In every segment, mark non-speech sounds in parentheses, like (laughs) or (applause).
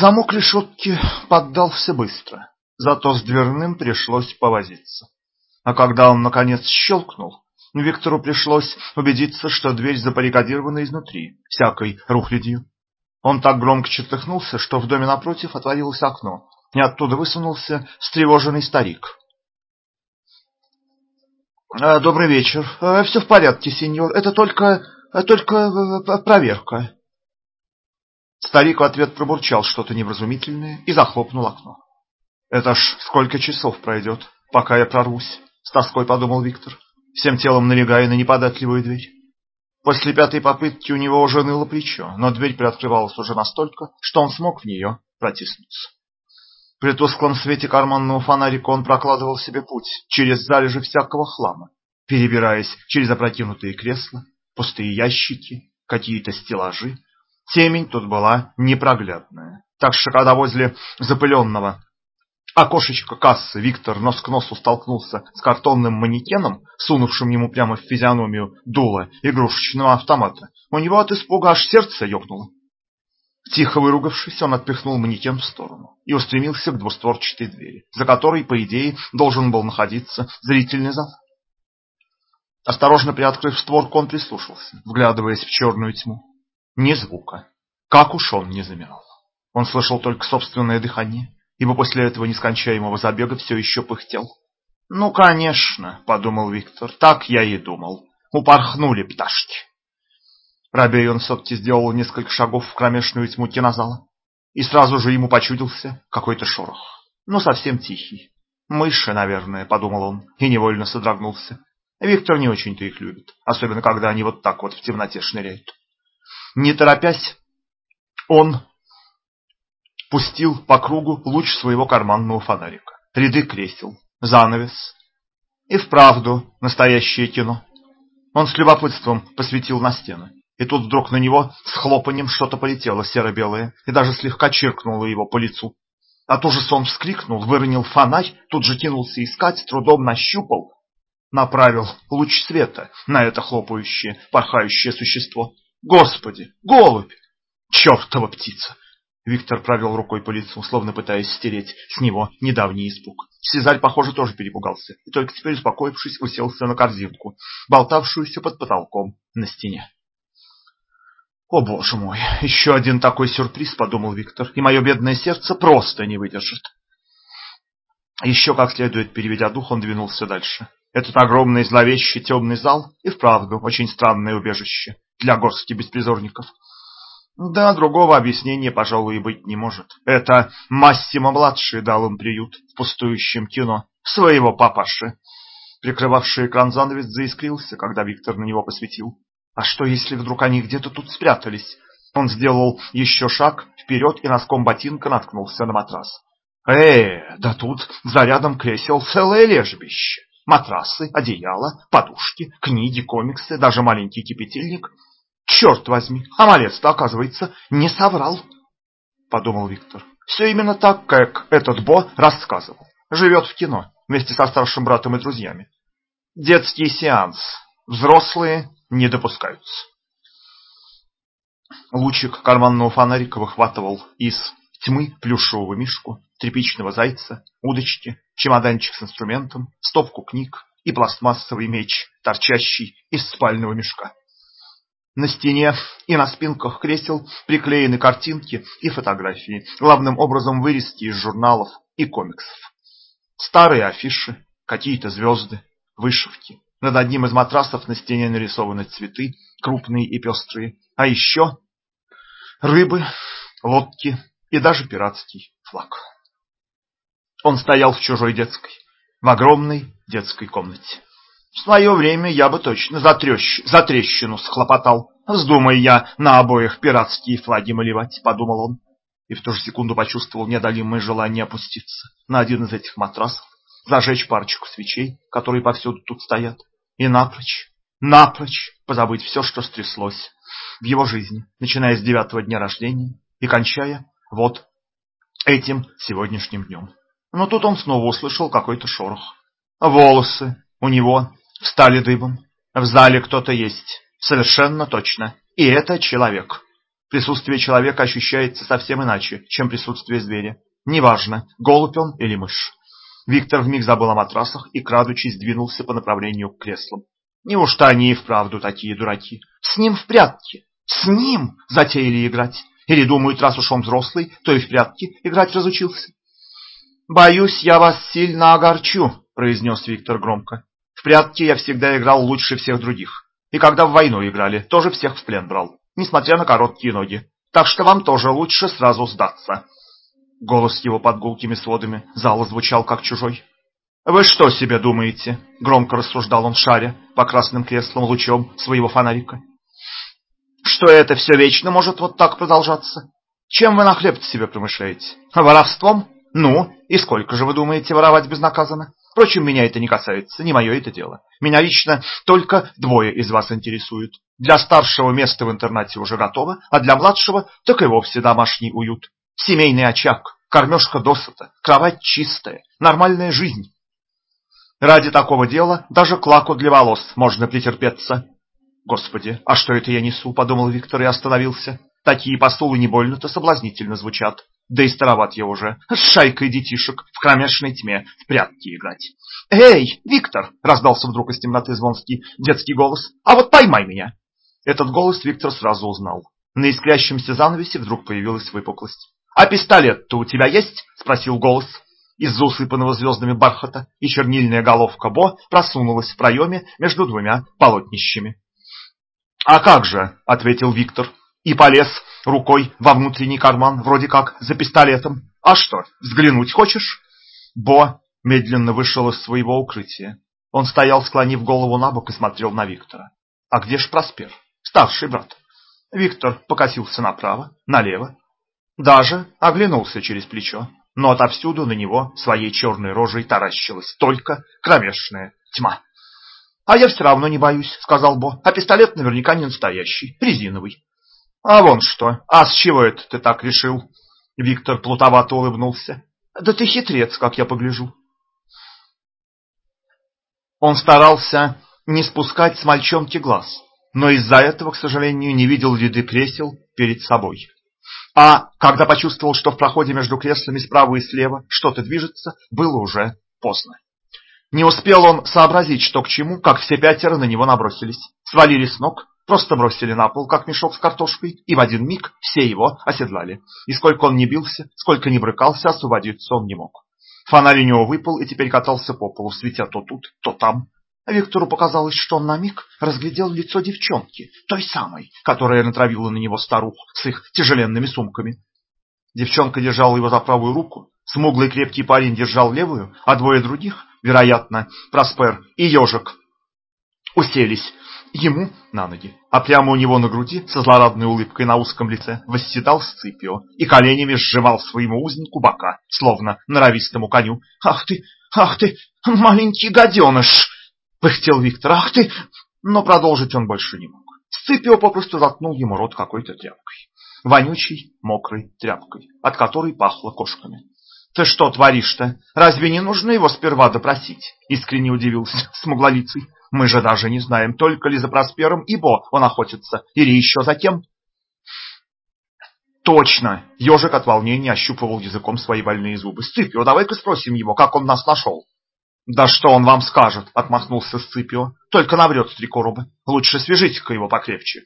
Замок решетки поддался быстро, зато с дверным пришлось повозиться. А когда он наконец щелкнул, Виктору пришлось убедиться, что дверь забаррикадирована изнутри всякой рухлядью. Он так громко чертыхнулся, что в доме напротив отворилось окно, и оттуда высунулся встревоженный старик. «Э, «Добрый вечер. Э, Все в порядке, сеньор. Это только... Э, только проверка». Старик в ответ пробурчал что-то невразумительное и захлопнул окно. «Это ж сколько часов пройдет, пока я прорвусь?» — с тоской подумал Виктор, всем телом налегая на неподатливую дверь. После пятой попытки у него уже ныло плечо, но дверь приоткрывалась уже настолько, что он смог в нее протиснуться. При тусклом свете карманного фонарика он прокладывал себе путь через залежи всякого хлама, перебираясь через опрокинутые кресла, пустые ящики, какие-то стеллажи. Темень тут была непроглядная, так что когда возле запыленного окошечка кассы Виктор нос к носу столкнулся с картонным манекеном, сунувшим ему прямо в физиономию дуло игрушечного автомата, у него от испуга аж сердце ёкнуло. Тихо выругавшись, он отпихнул манекен в сторону и устремился к двустворчатой двери, за которой, по идее, должен был находиться зрительный зал. Осторожно приоткрыв створку, он прислушался, вглядываясь в черную тьму. Ни звука. Как уж он не замирал. Он слышал только собственное дыхание, ибо после этого нескончаемого забега все еще пыхтел. «Ну, конечно», — подумал Виктор, — «так я и думал. Упорхнули пташки». Рабейон все-таки сделал несколько шагов в кромешную тьму кинозала, и сразу же ему почудился какой-то шорох, но совсем тихий. «Мыши, наверное», — подумал он, и невольно содрогнулся. Виктор не очень-то их любит, особенно когда они вот так вот в темноте шныряют. Не торопясь, он пустил по кругу луч своего карманного фонарика. Ряды кресел, занавес. И вправду настоящее кино. Он с любопытством посветил на стены. И тут вдруг на него с хлопанием что-то полетело серо-белое и даже слегка чиркнуло его по лицу. От ужаса он вскрикнул, выронил фонарь, тут же кинулся искать, трудом нащупал, направил луч света на это хлопающее, порхающее существо. Господи, голубь! Чертова птица! Виктор провел рукой по лицу, словно пытаясь стереть с него недавний испуг. Сезарь, похоже, тоже перепугался, и только теперь, успокоившись, уселся на корзинку, болтавшуюся под потолком на стене. «О, боже мой, еще один такой сюрприз», — подумал Виктор, — «и мое бедное сердце просто не выдержит». Еще как следует переведя дух, он двинулся дальше. Этот огромный зловещий темный зал и вправду очень странное убежище для горстки беспризорников. Да, другого объяснения, пожалуй, и быть не может. Это Массимо-младший дал им приют в пустующем кино своего папаши. Прикрывавший экран занавес заискрился, когда Виктор на него посветил. А что, если вдруг они где-то тут спрятались? Он сделал еще шаг вперед и носком ботинка наткнулся на матрас. Э, да тут за рядом кресел целое лежбище. Матрасы, одеяло, подушки, книги, комиксы, даже маленький кипятильник. Черт возьми, а малец-то, оказывается, не соврал, подумал Виктор. Все именно так, как этот Бо рассказывал. Живет в кино вместе со старшим братом и друзьями. Детский сеанс. Взрослые не допускаются. Лучик карманного фонарика выхватывал из тьмы плюшевого мишку, тряпичного зайца, удочки, чемоданчик с инструментом, стопку книг и пластмассовый меч, торчащий из спального мешка. На стене и на спинках кресел приклеены картинки и фотографии, главным образом вырезки из журналов и комиксов. Старые афиши, какие-то звезды, вышивки. Над одним из матрасов на стене нарисованы цветы, крупные и пестрые, а еще рыбы, лодки и даже пиратский флаг. Он стоял в чужой детской, в огромной детской комнате. В свое время я бы точно за, трещ... за трещину схлопотал. Вздумай я на обоих пиратские флаги малевать, подумал он. И в ту же секунду почувствовал неодолимое желание опуститься на один из этих матрасов, зажечь парочку свечей, которые повсюду тут стоят, и напрочь, напрочь позабыть все, что стряслось в его жизни, начиная с девятого дня рождения и кончая вот этим сегодняшним днем. Но тут он снова услышал какой-то шорох. Волосы у него встали дыбом. В зале кто-то есть, совершенно точно, и это человек. Присутствие человека ощущается совсем иначе, чем присутствие зверя. Неважно, голубь он или мышь. Виктор вмиг забыл о матрасах и, крадучись, двинулся по направлению к креслам. Неужто они и вправду такие дураки? С ним в прятки. С ним затеяли играть. Или думают, раз уж он взрослый, то и в прятки играть разучился. «Боюсь, я вас сильно огорчу», — произнес Виктор громко. «В прятки я всегда играл лучше всех других. И когда в войну играли, тоже всех в плен брал, несмотря на короткие ноги. Так что вам тоже лучше сразу сдаться». Голос его под гулкими сводами зала звучал как чужой. «Вы что себе думаете?» — громко рассуждал он, шаря по красным креслам лучом своего фонарика. «Что это все вечно может вот так продолжаться? Чем вы на хлеб себе промышляете? Воровством? Ну, и сколько же вы думаете воровать безнаказанно? Впрочем, меня это не касается, не мое это дело. Меня лично только двое из вас интересуют. Для старшего место в интернате уже готово, а для младшего так и вовсе домашний уют. Семейный очаг, кормежка досыта, кровать чистая, нормальная жизнь. Ради такого дела даже к лаку для волос можно претерпеться. Господи, а что это я несу, подумал Виктор и остановился. Такие посулы не больно-то соблазнительно звучат. Да и староват я уже, с шайкой детишек в кромешной тьме в прятки играть. «Эй, Виктор!» — раздался вдруг из темноты звонкий детский голос. «А вот поймай меня!» Этот голос Виктор сразу узнал. На искрящемся занавесе вдруг появилась выпуклость. «А пистолет-то у тебя есть?» — спросил голос. Из-за усыпанного звездами бархата и чернильная головка Бо просунулась в проеме между двумя полотнищами. «А как же?» — ответил Виктор и полез рукой во внутренний карман, вроде как за пистолетом. «А что, взглянуть хочешь?» Бо медленно вышел из своего укрытия. Он стоял, склонив голову на бок и смотрел на Виктора. «А где ж Проспер? Старший брат?» Виктор покосился направо, налево, даже оглянулся через плечо, но отовсюду на него своей черной рожей таращилась только кромешная тьма. «А я все равно не боюсь», — сказал Бо, — «а пистолет наверняка не настоящий, резиновый». «А вон что, а с чего это ты так решил?» Виктор плутовато улыбнулся. «Да ты хитрец, как я погляжу». Он старался не спускать с мальчонки глаз, но из-за этого, к сожалению, не видел ряды кресел перед собой. А когда почувствовал, что в проходе между креслами справа и слева что-то движется, было уже поздно. Не успел он сообразить, что к чему, как все пятеро на него набросились. Свалили с ног, просто бросили на пол, как мешок с картошкой, и в один миг все его оседлали. И сколько он не бился, сколько не брыкался, освободиться он не мог. Фонарь у него выпал и теперь катался по полу, светя то тут, то там. А Виктору показалось, что он на миг разглядел лицо девчонки, той самой, которая натравила на него старух с их тяжеленными сумками. Девчонка держала его за правую руку, смуглый крепкий парень держал левую, а двое других, вероятно, Проспер и Ежик, уселись ему на ноги, а прямо у него на груди, со злорадной улыбкой на узком лице, восседал Сципио и коленями сжимал своему узнику бока, словно норовистому коню. «Ах ты, ах ты, маленький гаденыш!» Пыхтел Виктор. «Ах ты!» Но продолжить он больше не мог. Сципио попросту заткнул ему рот какой-то тряпкой. Вонючей, мокрой тряпкой, от которой пахло кошками. «Ты что творишь-то? Разве не нужно его сперва допросить?» Искренне удивился (laughs) смуглолицый. «Мы же даже не знаем, только ли за Проспером и Бо он охотится, или еще за кем?» «Точно!» Ежик от волнения ощупывал языком свои больные зубы. «Сципио, давай-ка спросим его, как он нас нашел!» «Да что он вам скажет?» — отмахнулся Сципио. «Только наврет три короба. Лучше свяжите-ка его покрепче».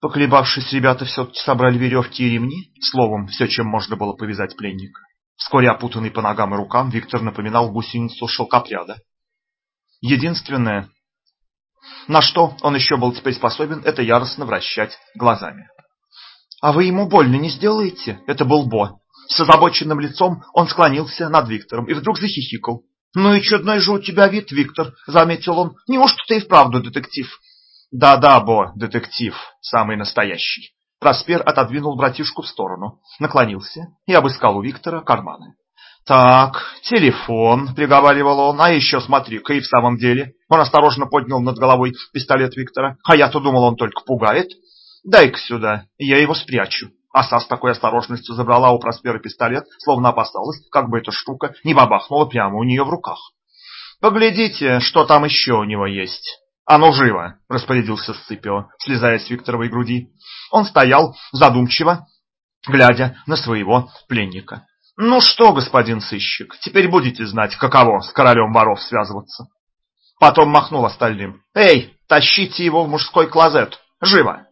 Поколебавшись, ребята все-таки собрали веревки и ремни, словом, все, чем можно было повязать пленника. Вскоре опутанный по ногам и рукам, Виктор напоминал гусеницу шелкопряда. Единственное, на что он еще был теперь способен, это яростно вращать глазами. «А вы ему больно не сделаете?» Это был Бо, с озабоченным лицом он склонился над Виктором и вдруг захихикал. «Ну и чудной же у тебя вид, Виктор», — заметил он. «Неужто ты и вправду детектив?» «Да-да, Бо, детектив, самый настоящий». Проспер отодвинул братишку в сторону, наклонился и обыскал у Виктора карманы. «Так, телефон», — приговаривал он, — «а еще смотри-ка, и в самом деле». Он осторожно поднял над головой пистолет Виктора. «А я-то думал, он только пугает. Дай-ка сюда, я его спрячу». Оса с такой осторожностью забрала у Проспера пистолет, словно опасалась, как бы эта штука не бабахнула прямо у нее в руках. «Поглядите, что там еще у него есть». «А ну живо!» – распорядился Сципио, слезая с Викторовой груди. Он стоял задумчиво, глядя на своего пленника. «Ну что, господин сыщик, теперь будете знать, каково с королем воров связываться». Потом махнул остальным. «Эй, тащите его в мужской клозет! Живо!»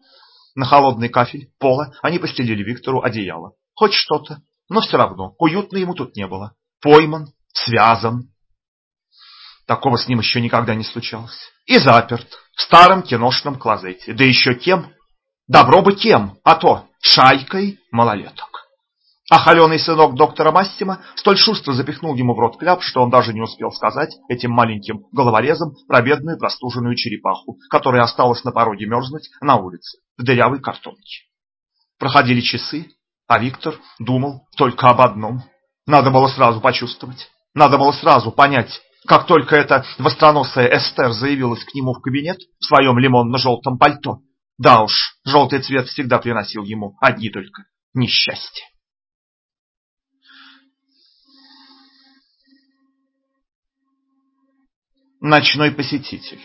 На холодный кафель пола они постелили Виктору одеяло. Хоть что-то, но все равно уютно ему тут не было. Пойман, связан. Такого с ним еще никогда не случалось. И заперт в старом киношном клозете. Да еще кем? Добро бы кем, а то шайкой малолеток. А холеный сынок доктора Массима столь шустро запихнул ему в рот кляп, что он даже не успел сказать этим маленьким головорезом про бедную простуженную черепаху, которая осталась на пороге мерзнуть на улице, в дырявой картонке. Проходили часы, а Виктор думал только об одном. Надо было сразу почувствовать, надо было сразу понять, как только эта востроносая Эстер заявилась к нему в кабинет в своем лимонно-желтом пальто. Да уж, желтый цвет всегда приносил ему одни только несчастья. Ночной посетитель.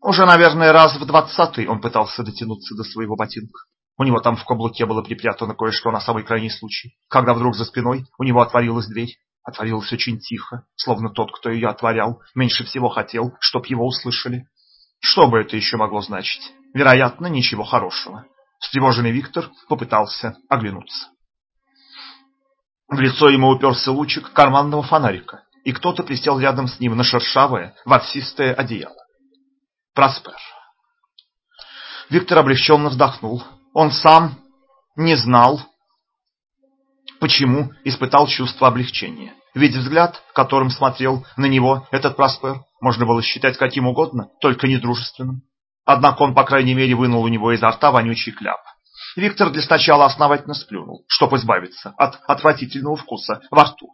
Уже, наверное, раз в двадцатый он пытался дотянуться до своего ботинка. У него там в каблуке было припрятано кое-что на самый крайний случай, когда вдруг за спиной у него отворилась дверь. Отворилась очень тихо, словно тот, кто ее отворял, меньше всего хотел, чтоб его услышали. Что бы это еще могло значить? Вероятно, ничего хорошего. Встревоженный Виктор попытался оглянуться. В лицо ему уперся лучик карманного фонарика и кто-то присел рядом с ним на шершавое, ворсистое одеяло. Проспер. Виктор облегченно вздохнул. Он сам не знал, почему испытал чувство облегчения. Ведь взгляд, которым смотрел на него этот Проспер, можно было считать каким угодно, только не дружественным. Однако он, по крайней мере, вынул у него изо рта вонючий кляп. Виктор для сначала основательно сплюнул, чтобы избавиться от отвратительного вкуса во рту.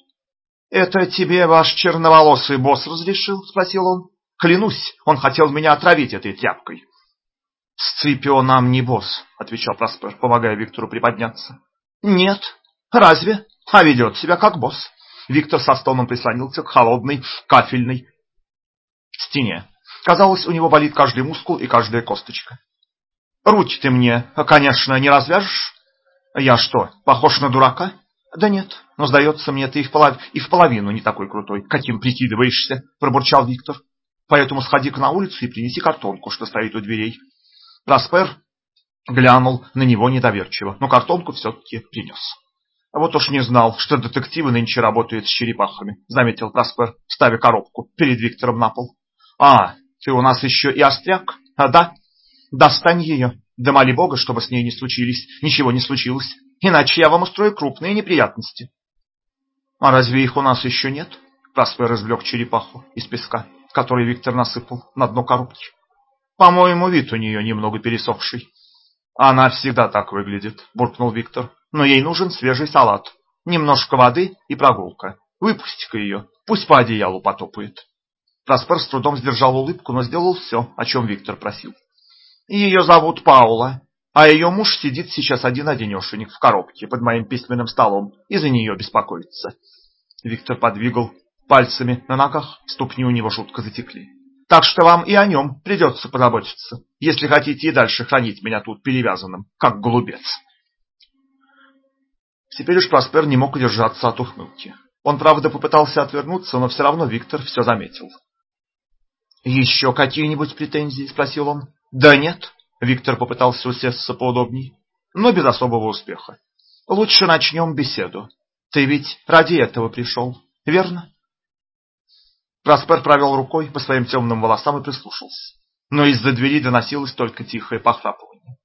«Это тебе ваш черноволосый босс разрешил?» — спросил он. «Клянусь, он хотел меня отравить этой тряпкой». «Сципио нам не босс», — отвечал Проспер, помогая Виктору приподняться. «Нет. Разве? А ведет себя как босс». Виктор со стоном прислонился к холодной кафельной стене. Казалось, у него болит каждый мускул и каждая косточка. «Руки ты мне, конечно, не развяжешь?» «Я что, похож на дурака?» «Да нет, но, сдается мне, ты и в, полов... и в половину не такой крутой, каким прикидываешься», – пробурчал Виктор. «Поэтому сходи-ка на улицу и принеси картонку, что стоит у дверей». Распер глянул на него недоверчиво, но картонку все-таки принес. «Вот уж не знал, что детективы нынче работают с черепахами», – заметил Распер, ставя коробку перед Виктором на пол. «А, ты у нас еще и остряк? А да? Достань ее. Да моли Бога, чтобы с ней не случились, ничего не случилось. Иначе я вам устрою крупные неприятности. А разве их у нас еще нет? Проспер извлек черепаху из песка, который Виктор насыпал на дно коробки. По-моему, вид у нее немного пересохший. Она всегда так выглядит, буркнул Виктор. Но ей нужен свежий салат, немножко воды и прогулка. Выпусти-ка ее, пусть по одеялу потопает. Проспер с трудом сдержал улыбку, но сделал все, о чем Виктор просил. Ее зовут Паула, а ее муж сидит сейчас один-одинешенек в коробке под моим письменным столом и за нее беспокоится. Виктор подвигал пальцами на ногах, ступни у него жутко затекли. Так что вам и о нем придется позаботиться, если хотите и дальше хранить меня тут перевязанным, как голубец. Теперь уж Проспер не мог удержаться от ухмылки. Он, правда, попытался отвернуться, но все равно Виктор все заметил. «Еще какие-нибудь претензии?» – спросил он. «Да нет», Виктор попытался усесться поудобней, но без особого успеха. Лучше начнем беседу. Ты ведь ради этого пришел, верно? Проспер провел рукой по своим темным волосам и прислушался. Но из-за двери доносилось только тихое похрапывание.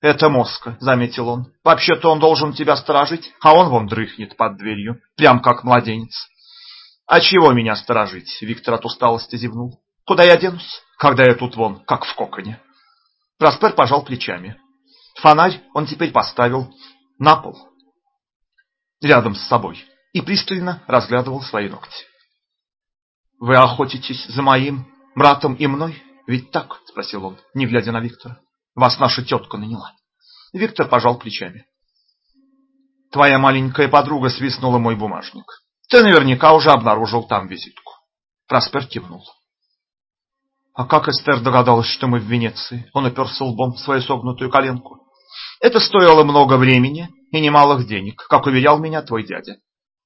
«Это Моска», — заметил он. «Вообще-то он должен тебя сторожить, а он вон дрыхнет под дверью, прям как младенец». «А чего меня сторожить?» — Виктор от усталости зевнул. «Куда я денусь, когда я тут вон, как в коконе?» Проспер пожал плечами. Фонарь он теперь поставил на пол, рядом с собой, и пристально разглядывал свои ногти. «Вы охотитесь за моим братом и мной? Ведь так?» – спросил он, не глядя на Виктора. «Вас наша тетка наняла». Виктор пожал плечами. «Твоя маленькая подруга свистнула мой бумажник. Ты наверняка уже обнаружил там визитку». Проспер кивнул. А как Эстер догадалась, что мы в Венеции? Он оперся лбом в свою согнутую коленку. Это стоило много времени и немалых денег, как уверял меня твой дядя.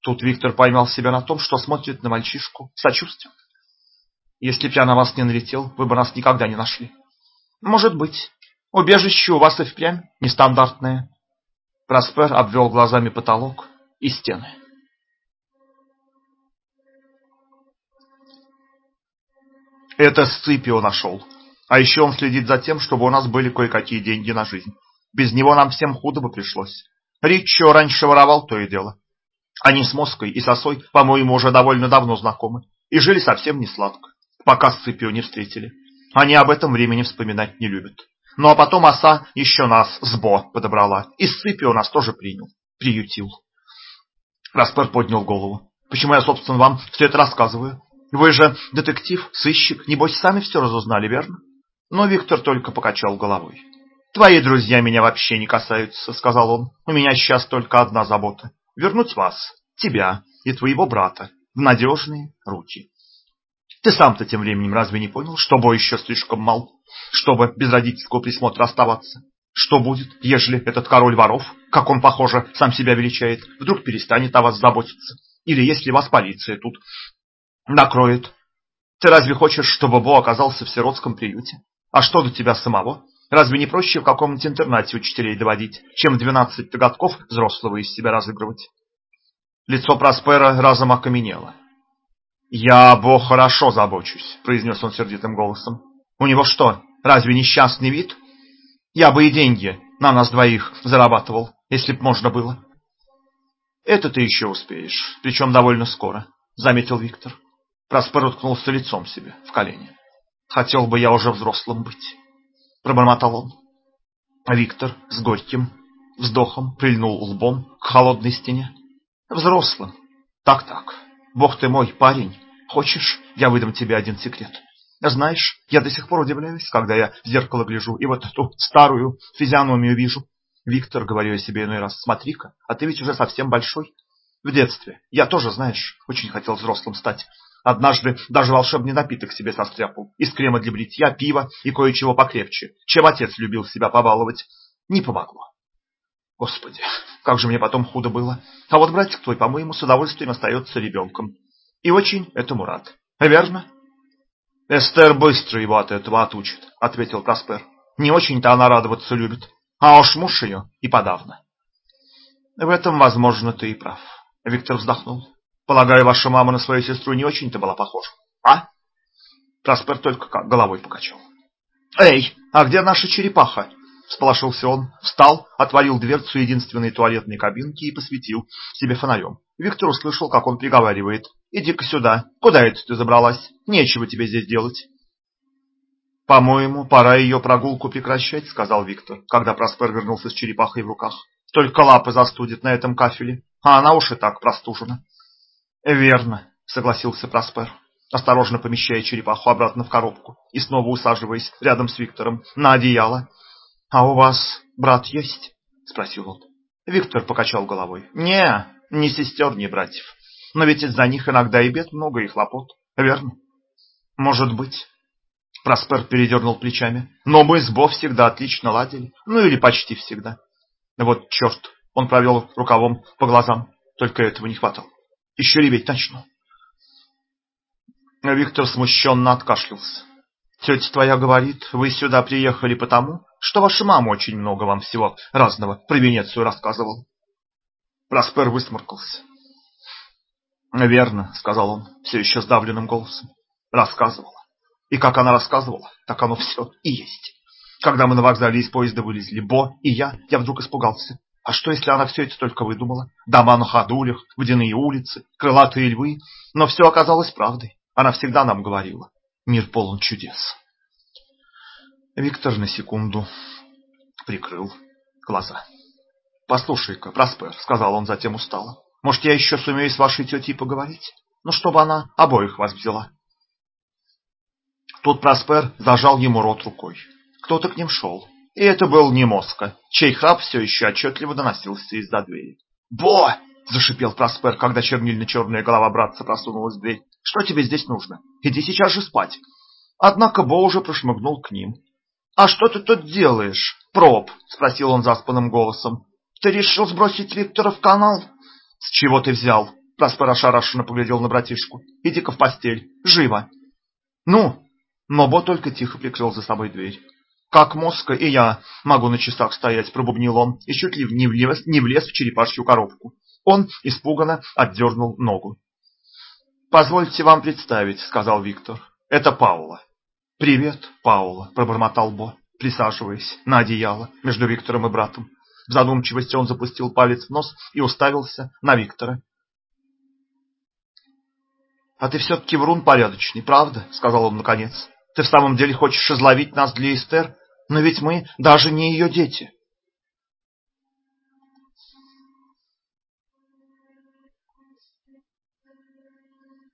Тут Виктор поймал себя на том, что смотрит на мальчишку сочувствием. Если б я на вас не налетел, вы бы нас никогда не нашли. Может быть. Убежище у вас и впрямь нестандартное. Проспер обвел глазами потолок и стены. Это Сципио нашел. А еще он следит за тем, чтобы у нас были кое-какие деньги на жизнь. Без него нам всем худо бы пришлось. Ричо раньше воровал то и дело. Они с Моской и Сосой, по-моему, уже довольно давно знакомы. И жили совсем не сладко, пока Сципио не встретили. Они об этом времени вспоминать не любят. Ну а потом оса еще нас с Бо подобрала. И Сципио нас тоже принял, приютил. Распер поднял голову. Почему я, собственно, вам все это рассказываю? Вы же детектив, сыщик, небось, сами все разузнали, верно? Но Виктор только покачал головой. Твои друзья меня вообще не касаются, сказал он. У меня сейчас только одна забота вернуть вас, тебя и твоего брата в надежные руки. Ты сам-то тем временем разве не понял, что бой еще слишком мал, чтобы без родительского присмотра оставаться? Что будет, ежели этот король воров, как он, похоже, сам себя величает, вдруг перестанет о вас заботиться? Или если вас полиция тут накроет? Ты разве хочешь, чтобы Бо оказался в сиротском приюте? А что до тебя самого? Разве не проще в каком-нибудь интернате учителей доводить, чем двенадцать годков взрослого из себя разыгрывать? Лицо Проспера разом окаменело. «Я, Бог, хорошо забочусь», — произнес он сердитым голосом. «У него что, разве несчастный вид? Я бы и деньги на нас двоих зарабатывал, если б можно было». «Это ты еще успеешь, причем довольно скоро», — заметил Виктор. Проспер уткнулся лицом себе в колени. «Хотел бы я уже взрослым быть» пробормотал он. А Виктор с горьким вздохом прильнул лбом к холодной стене. Взрослым. Так-так. Бог ты мой, парень. Хочешь, я выдам тебе один секрет? Знаешь, я до сих пор удивляюсь, когда я в зеркало гляжу и вот эту старую физиономию вижу. Виктор, говорю я себе иной раз, смотри-ка, а ты ведь уже совсем большой. В детстве я тоже, знаешь, очень хотел взрослым стать. Однажды даже волшебный напиток себе состряпал. Из крема для бритья, пива и кое-чего покрепче, чем отец любил себя побаловать. Не помогло. Господи, как же мне потом худо было. А вот братик твой, по-моему, с удовольствием остается ребенком. И очень этому рад. Верно? Эстер быстро его от этого отучит, ответил Проспер. Не очень-то она радоваться любит. А уж муж ее и подавно. В этом, возможно, ты и прав. Виктор вздохнул. Полагаю, ваша мама на свою сестру не очень-то была похожа, а? Праспер только головой покачал. Эй, а где наша черепаха? Всполошился он, встал, отворил дверцу единственной туалетной кабинки и посветил себе фонарем. Виктор услышал, как он приговаривает. «Иди-ка сюда. Куда это ты забралась? Нечего тебе здесь делать». «По-моему, пора ее прогулку прекращать», — сказал Виктор, когда Проспер вернулся с черепахой в руках. «Только лапы застудит на этом кафеле, а она уж и так простужена». Верно, согласился Проспер, осторожно помещая черепаху обратно в коробку и снова усаживаясь рядом с Виктором на одеяло. А у вас брат есть? спросил он. Виктор покачал головой. Не, ни сестер, ни братьев. Но ведь из-за них иногда и бед много, и хлопот. Верно? Может быть. Проспер передернул плечами. Но мы с Бо всегда отлично ладили. Ну или почти всегда. Вот черт, он провел рукавом по глазам. Только этого не хватало. Еще реветь начну. Виктор смущенно откашлялся. Тетя твоя говорит, вы сюда приехали потому, что ваша мама очень много вам всего разного про Венецию рассказывала. Проспер высморкался. «Верно», — сказал он, все еще сдавленным голосом. «Рассказывала. И как она рассказывала, так оно все и есть. Когда мы на вокзале из поезда вылезли, Бо и я, я вдруг испугался. А что, если она все это только выдумала? Дома на ходулях, водяные улицы, крылатые львы. Но все оказалось правдой. Она всегда нам говорила. Мир полон чудес. Виктор на секунду прикрыл глаза. «Послушай-ка, Проспер», — сказал он затем устало, — «может, я еще сумею с вашей тетей поговорить? Ну, чтобы она обоих вас взяла». Тут Проспер зажал ему рот рукой. Кто-то к ним шел. И это был не Моска, чей храп все еще отчетливо доносился из-за двери. «Бо!» — зашипел Проспер, когда чернильно-черная голова братца просунулась в дверь. «Что тебе здесь нужно? Иди сейчас же спать!» Однако Бо уже прошмыгнул к ним. «А что ты тут делаешь, проб?» — спросил он заспанным голосом. «Ты решил сбросить Виктора в канал?» «С чего ты взял?» — Проспер ошарашенно поглядел на братишку. «Иди-ка в постель. Живо!» «Ну!» Но Бо только тихо прикрыл за собой дверь. «Как Моска и я могу на часах стоять», — пробубнил он, и чуть ли не влез, не влез в черепашью коробку. Он испуганно отдернул ногу. «Позвольте вам представить», — сказал Виктор. «Это Паула». «Привет, Паула», — пробормотал Бо, присаживаясь на одеяло между Виктором и братом. В задумчивости он запустил палец в нос и уставился на Виктора. «А ты все-таки врун порядочный, правда?» — сказал он наконец. «Ты в самом деле хочешь изловить нас для Эстер? Но ведь мы даже не ее дети».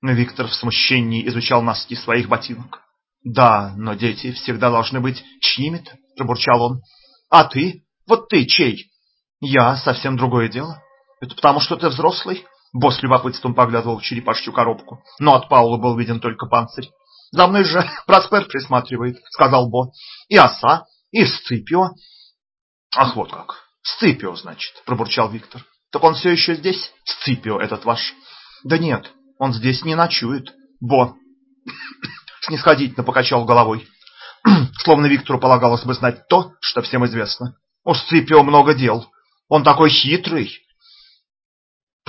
Но Виктор в смущении изучал носки своих ботинок. «Да, но дети всегда должны быть чьими-то», — пробурчал он. «А ты? Вот ты чей?» «Я совсем другое дело. Это потому, что ты взрослый?» Босс любопытством поглядывал в черепашью коробку, но от Паула был виден только панцирь. «За мной же Проспер присматривает», — сказал Бо. «И оса, и Сципио». «Ах, вот как! Сципио, значит», — пробурчал Виктор. «Так он все еще здесь? Сципио этот ваш?» «Да нет, он здесь не ночует. Бо!» (coughs) Снисходительно покачал головой. (coughs) Словно Виктору полагалось бы знать то, что всем известно. У Сципио много дел. Он такой хитрый.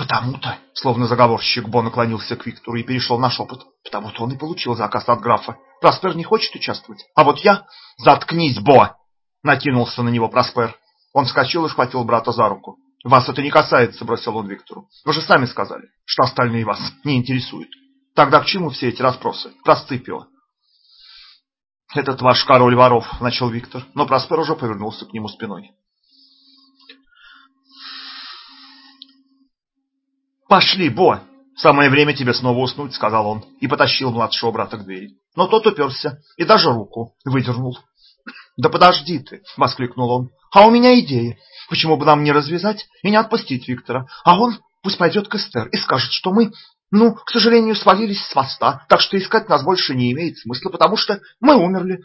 Потому-то, словно заговорщик, Бо наклонился к Виктору и перешел на шепот. Потому-то он и получил заказ от графа. Проспер не хочет участвовать. А вот я... Заткнись, Бо! Накинулся на него Проспер. Он вскочил и схватил брата за руку. «Вас это не касается», — бросил он Виктору. «Вы же сами сказали, что остальные вас не интересуют. Тогда к чему все эти расспросы про Сципио?» «Этот ваш король воров», — начал Виктор, но Проспер уже повернулся к нему спиной. «Пошли, Бо! Самое время тебе снова уснуть», — сказал он и потащил младшего брата к двери. Но тот уперся и даже руку выдернул. «Да подожди ты!» — воскликнул он. «А у меня идея. Почему бы нам не развязать и не отпустить Виктора? А он пусть пойдет к Эстер и скажет, что мы, ну, к сожалению, свалились с моста, так что искать нас больше не имеет смысла, потому что мы умерли.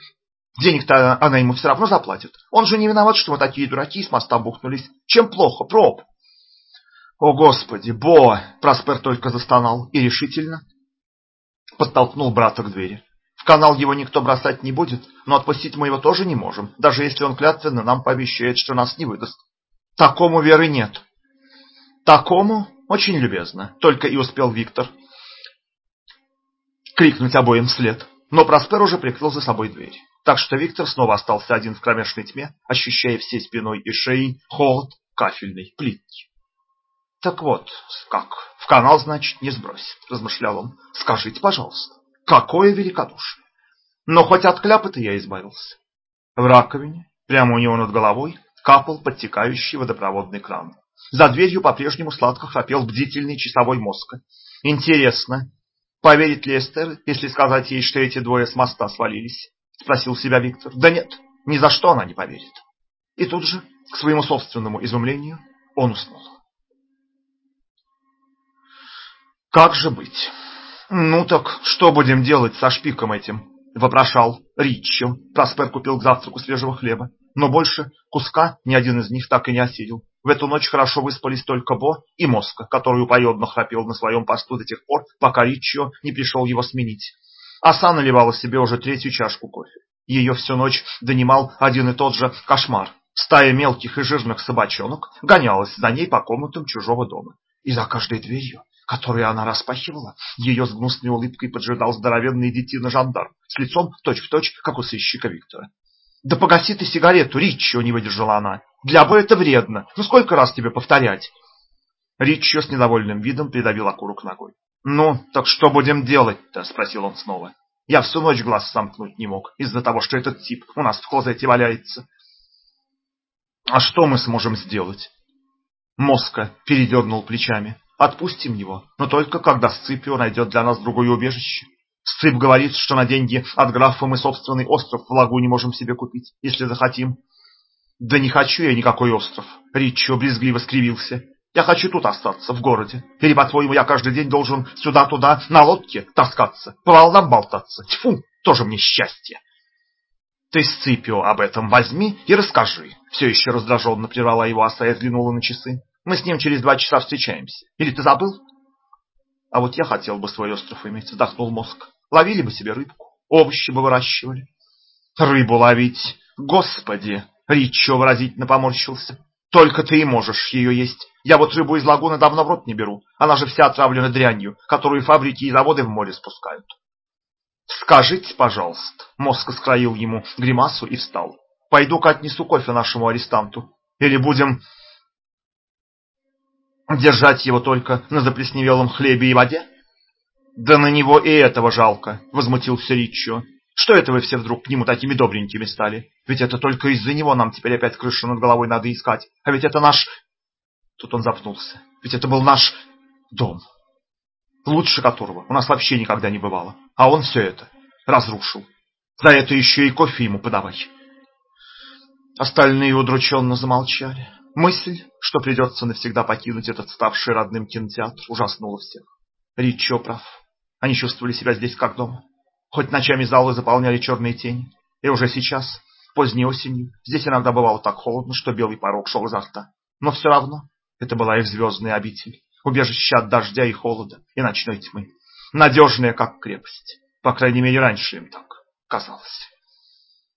Денег-то она ему все равно заплатит. Он же не виноват, что мы такие дураки с моста бухнулись. Чем плохо, проб?» «О, Господи, Бо!» – Проспер только застонал и решительно подтолкнул брата к двери. В канал его никто бросать не будет, но отпустить мы его тоже не можем, даже если он клятвенно нам пообещает, что нас не выдаст. Такому веры нет. Такому очень любезно, только и успел Виктор крикнуть обоим вслед. Но Проспер уже прикрыл за собой дверь. Так что Виктор снова остался один в кромешной тьме, ощущая всей спиной и шеей холод кафельной плитки. Так вот, как, в канал, значит, не сбросит, размышлял он. Скажите, пожалуйста, какое великодушие. Но хоть от кляпа-то я избавился. В раковине, прямо у него над головой, капал подтекающий водопроводный кран. За дверью по-прежнему сладко храпел бдительный часовой мозг. Интересно, поверит ли Эстер, если сказать ей, что эти двое с моста свалились? Спросил себя Виктор. Да нет, ни за что она не поверит. И тут же, к своему собственному изумлению, он уснул. Как же быть? Ну так что будем делать со шпиком этим? Вопрошал Риччо. Проспер купил к завтраку свежего хлеба, но больше куска ни один из них так и не осилил. В эту ночь хорошо выспались только Бо и Моска, который упоенно храпел на своем посту до тех пор, пока Риччо не пришел его сменить. Оса наливала себе уже третью чашку кофе. Ее всю ночь донимал один и тот же кошмар. Стая мелких и жирных собачонок гонялась за ней по комнатам чужого дома. И за каждой дверью которую она распахивала, ее с гнусной улыбкой поджидал здоровенный детина-жандарм с лицом точь-в-точь, точь, как у сыщика Виктора. «Да погаси ты сигарету, Риччо!» — не выдержала она. «Для бы это вредно! Ну сколько раз тебе повторять?» Риччо с недовольным видом придавил окурок ногой. «Ну, так что будем делать-то?» — спросил он снова. «Я всю ночь глаз сомкнуть не мог, из-за того, что этот тип у нас в клозете валяется». «А что мы сможем сделать?» Моска передернул плечами. Отпустим его, но только когда Сципио найдет для нас другое убежище. Сцип говорит, что на деньги от графа мы собственный остров в лагуне можем себе купить, если захотим. Да не хочу я никакой остров. Риччо брезгливо скривился. Я хочу тут остаться, в городе. Или, по-твоему, я каждый день должен сюда-туда на лодке таскаться, по волнам болтаться? Тьфу, тоже мне счастье. Ты Сципио об этом возьми и расскажи. Все еще раздраженно прервала его Аса и взглянула на часы. Мы с ним через два часа встречаемся. Или ты забыл? А вот я хотел бы свой остров иметь, вздохнул мозг. Ловили бы себе рыбку, овощи бы выращивали. Рыбу ловить, господи! Ричо выразительно поморщился. Только ты и можешь ее есть. Я вот рыбу из лагуны давно в рот не беру. Она же вся отравлена дрянью, которую фабрики и заводы в море спускают. Скажите, пожалуйста. Мозг скроил ему гримасу и встал. Пойду-ка отнесу кофе нашему арестанту. Или будем Держать его только на заплесневелом хлебе и воде? Да на него и этого жалко, возмутился Риччо. Что это вы все вдруг к нему такими добренькими стали? Ведь это только из-за него нам теперь опять крышу над головой надо искать. А ведь это наш... Тут он запнулся. Ведь это был наш дом. Лучше которого у нас вообще никогда не бывало. А он все это разрушил. За это еще и кофе ему подавай. Остальные удрученно замолчали. Мысль, что придется навсегда покинуть этот ставший родным кинотеатр, ужаснула всех. Ричо прав. Они чувствовали себя здесь как дома. Хоть ночами залы заполняли черные тени, и уже сейчас, поздней осенью, здесь иногда бывало так холодно, что белый порог шел изо рта. Но все равно это была их звездная обитель, убежище от дождя и холода, и ночной тьмы. Надежная, как крепость. По крайней мере, раньше им так казалось.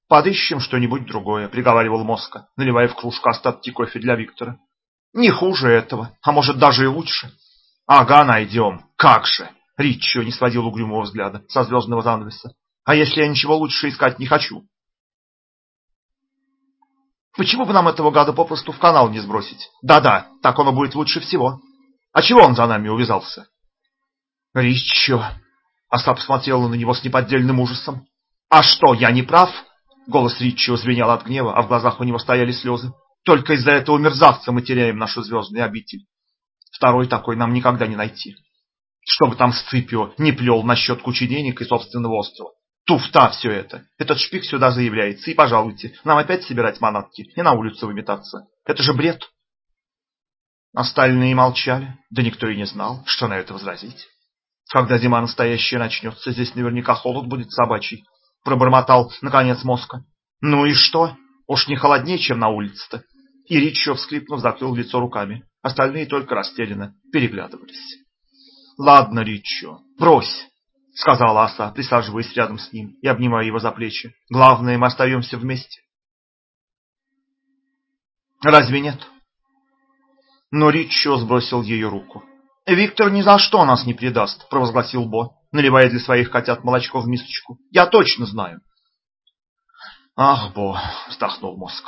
Подыщем что-нибудь другое, приговаривал Моска, наливая в кружку остатки кофе для Виктора. Не хуже этого, а может даже и лучше. Ага, найдем. Как же? Риччо не сводил угрюмого взгляда со звездного занавеса. А если я ничего лучше искать не хочу? Почему бы нам этого гада попросту в канал не сбросить? Да-да, так оно будет лучше всего. А чего он за нами увязался? Риччо. Остап смотрела на него с неподдельным ужасом. А что, я не прав? Голос Риччо звенел от гнева, а в глазах у него стояли слезы. Только из-за этого мерзавца мы теряем нашу звездную обитель. Второй такой нам никогда не найти. Чтобы там Сципио не плел насчет кучи денег и собственного острова. Туфта все это. Этот шпик сюда заявляется. И, пожалуйте, нам опять собирать манатки и на улицу выметаться. Это же бред. Остальные молчали, да никто и не знал, что на это возразить. Когда зима настоящая начнется, здесь наверняка холод будет собачий, пробормотал наконец Моска. Ну и что? Уж не холоднее, чем на улице-то. И Ричо, всхлипнув, закрыл лицо руками. Остальные только растерянно переглядывались. Ладно, Ричо, брось, сказала Аса, присаживаясь рядом с ним и обнимая его за плечи. Главное, мы остаемся вместе. Разве нет? Но Ричо сбросил ее руку. Виктор ни за что нас не предаст, провозгласил Бо наливая для своих котят молочко в мисочку. Я точно знаю. Ах, Бо, вздохнул мозг.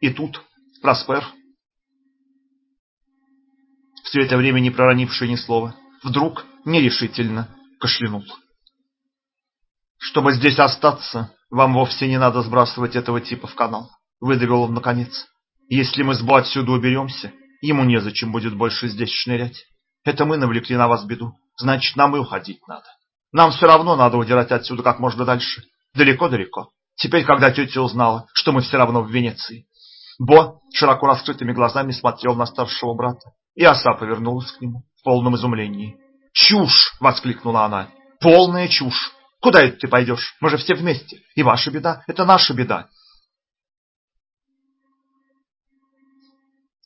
И тут Проспер, все это время не проронивший ни слова, вдруг нерешительно кашлянул. Чтобы здесь остаться, вам вовсе не надо сбрасывать этого типа в канал, выдавил он наконец. Если мы с Бо отсюда уберемся, ему незачем будет больше здесь шнырять. Это мы навлекли на вас беду, значит, нам и уходить надо. Нам все равно надо удирать отсюда как можно дальше. Далеко-далеко. Теперь, когда тетя узнала, что мы все равно в Венеции. Бо широко раскрытыми глазами смотрел на старшего брата. И оса повернулась к нему в полном изумлении. «Чушь!» — воскликнула она. «Полная чушь! Куда это ты пойдешь? Мы же все вместе. И ваша беда — это наша беда.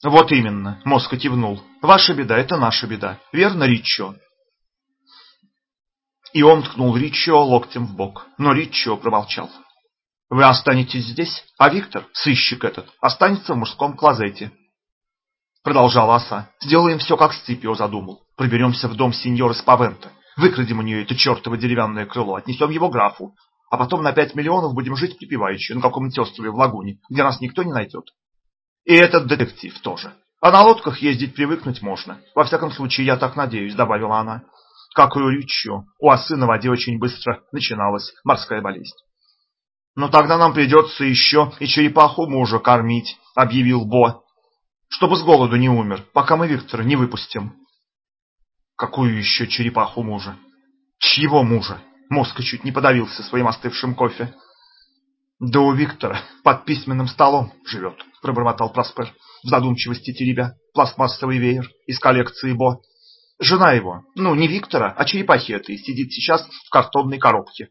Вот именно, мозг кивнул. Ваша беда это наша беда. Верно, Ричо? И он ткнул Ричио локтем в бок, но Ричио промолчал. Вы останетесь здесь, а Виктор, сыщик этот, останется в мужском клозете. Продолжала оса. Сделаем все, как Сципио задумал. Проберемся в дом сеньора Спавента, выкрадем у нее это чертово деревянное крыло, отнесем его графу, а потом на пять миллионов будем жить припеваючи на каком-нибудь острове в лагуне, где нас никто не найдет. И этот детектив тоже. А на лодках ездить привыкнуть можно. Во всяком случае, я так надеюсь, добавила она. Как и у Риччо, у осы воде очень быстро начиналась морская болезнь. «Но тогда нам придется еще и черепаху мужа кормить», — объявил Бо, «чтобы с голоду не умер, пока мы Виктора не выпустим». «Какую еще черепаху мужа?» «Чьего мужа?» Мозг чуть не подавился своим остывшим кофе. «Да у Виктора под письменным столом живет», — пробормотал Проспер, в задумчивости теребя пластмассовый веер из коллекции Бо. Жена его, ну не Виктора, а черепахи этой, сидит сейчас в картонной коробке.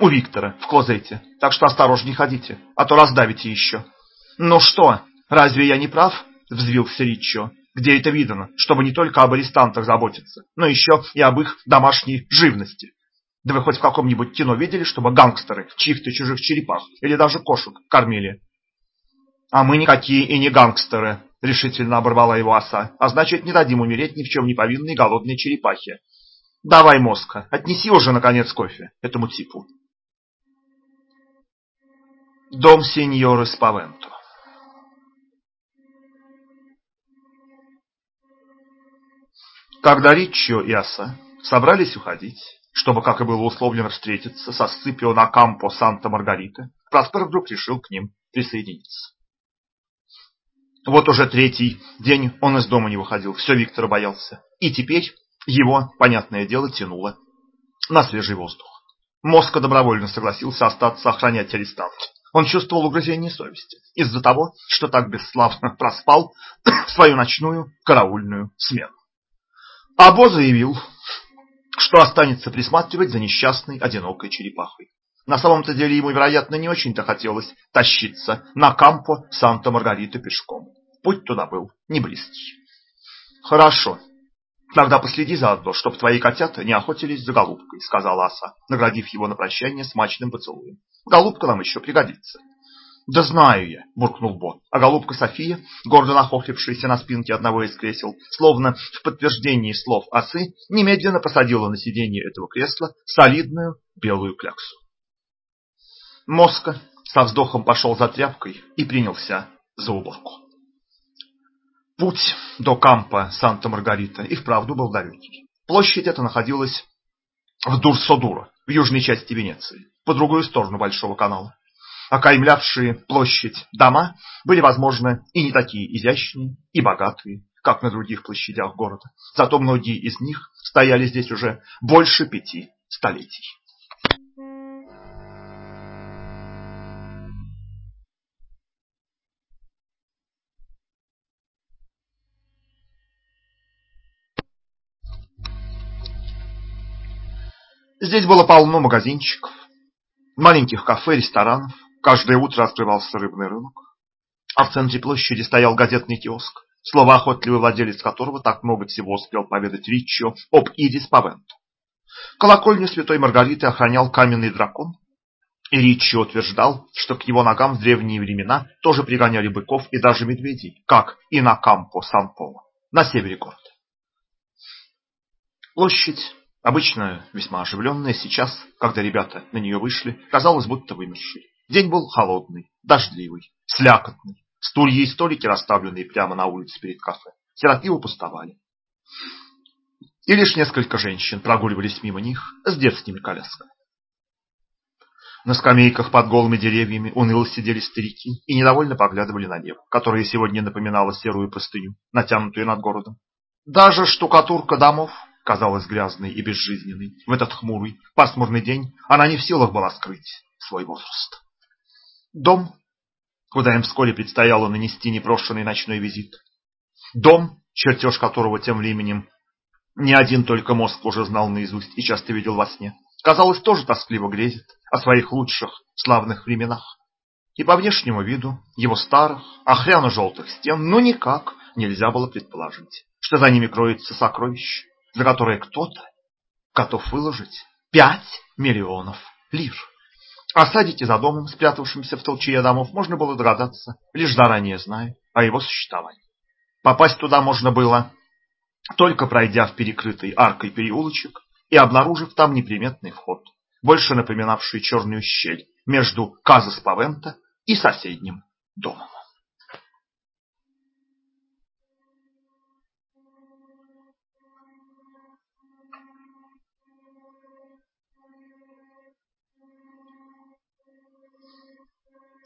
у Виктора в клозете, так что осторожней ходите, а то раздавите еще. Ну что, разве я не прав? Взвился Риччо. Где это видано, чтобы не только об арестантах заботиться, но еще и об их домашней живности? Да вы хоть в каком-нибудь кино видели, чтобы гангстеры чьих-то чужих черепах или даже кошек кормили? А мы никакие и не гангстеры, решительно оборвала его оса. А значит, не дадим умереть ни в чем не повинной голодной черепахе. Давай, мозга, отнеси уже наконец кофе этому типу. Дом сеньоры Спавенто. Когда Риччо и Аса собрались уходить, чтобы, как и было условлено, встретиться со Сципио на Кампо Санта-Маргарита, Проспер вдруг решил к ним присоединиться. Вот уже третий день он из дома не выходил, все Виктора боялся. И теперь его, понятное дело, тянуло на свежий воздух. Моска добровольно согласился остаться охранять арестанта. Он чувствовал угрызение совести из-за того, что так бесславно (laughs) проспал свою ночную караульную смену. Або заявил, что останется присматривать за несчастной одинокой черепахой. На самом-то деле ему, вероятно, не очень-то хотелось тащиться на Кампо Санта-Маргарита пешком. Путь туда был не близкий. Хорошо. Тогда последи заодно, чтоб твои котята не охотились за голубкой, сказала Аса, наградив его на прощание смачным поцелуем. Голубка нам еще пригодится. Да знаю я, буркнул Бо. А голубка София, гордо нахохлившаяся на спинке одного из кресел, словно в подтверждении слов осы, немедленно посадила на сиденье этого кресла солидную белую кляксу. Моска со вздохом пошел за тряпкой и принялся за уборку. Путь до кампа Санта-Маргарита и вправду был далекий. Площадь эта находилась в Дурсодуро, в южной части Венеции, по другую сторону Большого канала. Окаймлявшие площадь дома были, возможно, и не такие изящные и богатые, как на других площадях города. Зато многие из них стояли здесь уже больше пяти столетий. Здесь было полно магазинчиков, маленьких кафе, ресторанов. Каждое утро открывался рыбный рынок. А в центре площади стоял газетный киоск, слово охотливый владелец которого так много всего успел поведать Риччо об Идис Павенто. Колокольню Святой Маргариты охранял каменный дракон, и Риччо утверждал, что к его ногам в древние времена тоже пригоняли быков и даже медведей, как и на Кампо Сан-Поло, на севере города. Площадь Обычно весьма оживленная, сейчас, когда ребята на нее вышли, казалось, будто вымершей. День был холодный, дождливый, слякотный. Стулья и столики, расставленные прямо на улице перед кафе, сиротливо пустовали. И лишь несколько женщин прогуливались мимо них с детскими колясками. На скамейках под голыми деревьями уныло сидели старики и недовольно поглядывали на небо, которое сегодня напоминало серую простыню, натянутую над городом. Даже штукатурка домов казалась грязной и безжизненной. В этот хмурый, пасмурный день она не в силах была скрыть свой возраст. Дом, куда им вскоре предстояло нанести непрошенный ночной визит. Дом, чертеж которого тем временем не один только мозг уже знал наизусть и часто видел во сне. Казалось, тоже тоскливо грезит о своих лучших, славных временах. И по внешнему виду его старых, охряно-желтых стен, ну никак нельзя было предположить, что за ними кроется сокровище, за которое кто-то готов выложить пять миллионов лир. О садике за домом, спрятавшимся в толчье домов, можно было догадаться, лишь заранее зная о его существовании. Попасть туда можно было, только пройдя в перекрытый аркой переулочек и обнаружив там неприметный вход, больше напоминавший черную щель между Казас Павента и соседним домом.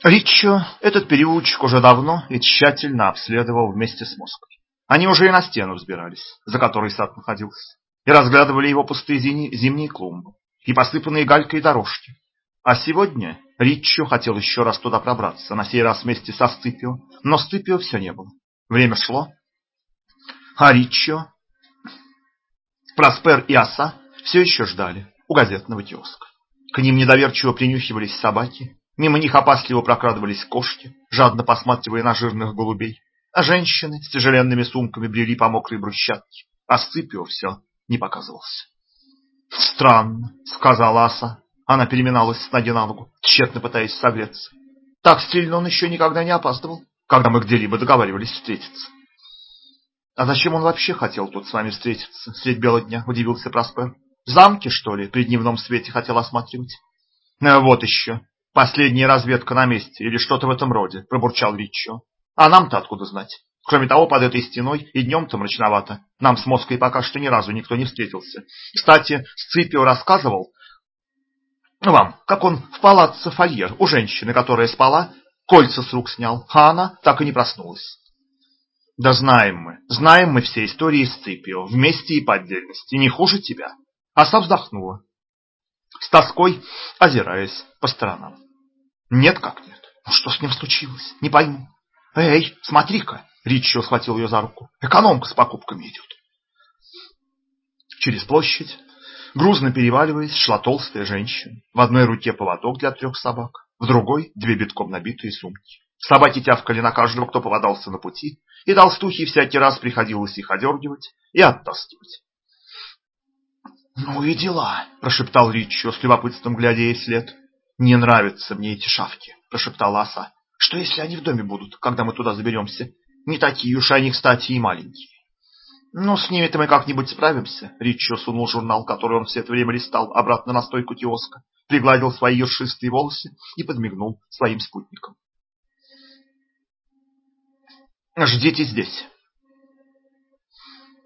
Риччо этот переулочек уже давно и тщательно обследовал вместе с Моской. Они уже и на стену взбирались, за которой сад находился, и разглядывали его пустые зимние клумбы и посыпанные галькой дорожки. А сегодня Риччо хотел еще раз туда пробраться, на сей раз вместе со Стыпио, но Стыпио все не было. Время шло, а Риччо, Проспер и Оса все еще ждали у газетного киоска. К ним недоверчиво принюхивались собаки, мимо них опасливо прокрадывались кошки, жадно посматривая на жирных голубей, а женщины с тяжеленными сумками брели по мокрой брусчатке, а Сципио все не показывался. «Странно», — сказала Аса. Она переминалась с ноги на ногу, тщетно пытаясь согреться. «Так сильно он еще никогда не опаздывал, когда мы где-либо договаривались встретиться». «А зачем он вообще хотел тут с вами встретиться средь бела дня?» – удивился Проспер. «Замки, что ли, при дневном свете хотел осматривать?» «Э, «Вот еще. Последняя разведка на месте или что-то в этом роде», – пробурчал Риччо. «А нам-то откуда знать? Кроме того, под этой стеной и днем-то мрачновато. Нам с Моской пока что ни разу никто не встретился. Кстати, Сципио рассказывал вам, как он в палаццо Фольер у женщины, которая спала, кольца с рук снял, а она так и не проснулась. Да знаем мы, знаем мы все истории Сципио, вместе и по отдельности, не хуже тебя. Оса вздохнула, с тоской озираясь по сторонам. Нет как нет. Ну что с ним случилось? Не пойму. Эй, смотри-ка, Риччо схватил ее за руку. Экономка с покупками идет. Через площадь, грузно переваливаясь, шла толстая женщина. В одной руке поводок для трех собак, в другой две битком набитые сумки. Собаки тявкали на каждого, кто попадался на пути, и толстухе всякий раз приходилось их одергивать и оттаскивать. «Ну и дела», – прошептал Риччо с любопытством, глядя ей след. «Не нравятся мне эти шавки», – прошептала оса. «Что, если они в доме будут, когда мы туда заберемся? Не такие уж они, кстати, и маленькие». «Ну, с ними-то мы как-нибудь справимся», – Риччо сунул журнал, который он все это время листал, обратно на стойку киоска, пригладил свои ершистые волосы и подмигнул своим спутникам. Ждите здесь.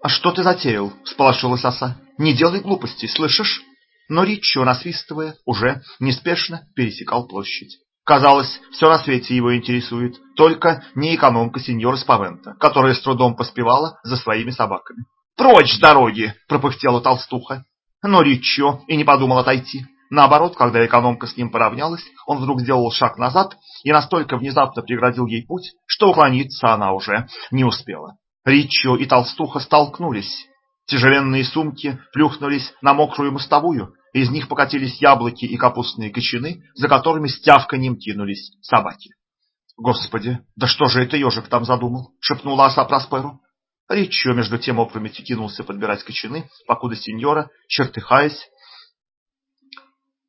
А что ты затеял? всполошилась оса. Не делай глупостей, слышишь? Но Риччо, насвистывая, уже неспешно пересекал площадь. Казалось, все на свете его интересует, только не экономка сеньора Спавента, которая с трудом поспевала за своими собаками. «Прочь с дороги!» – пропыхтела толстуха. Но Риччо и не подумал отойти. Наоборот, когда экономка с ним поравнялась, он вдруг сделал шаг назад и настолько внезапно преградил ей путь, что уклониться она уже не успела. Риччо и толстуха столкнулись. Тяжеленные сумки плюхнулись на мокрую мостовую, из них покатились яблоки и капустные кочаны, за которыми с тявканьем кинулись собаки. «Господи, да что же это ежик там задумал?» — шепнула оса Просперу. Риччо между тем опрометью кинулся подбирать кочаны, покуда сеньора, чертыхаясь,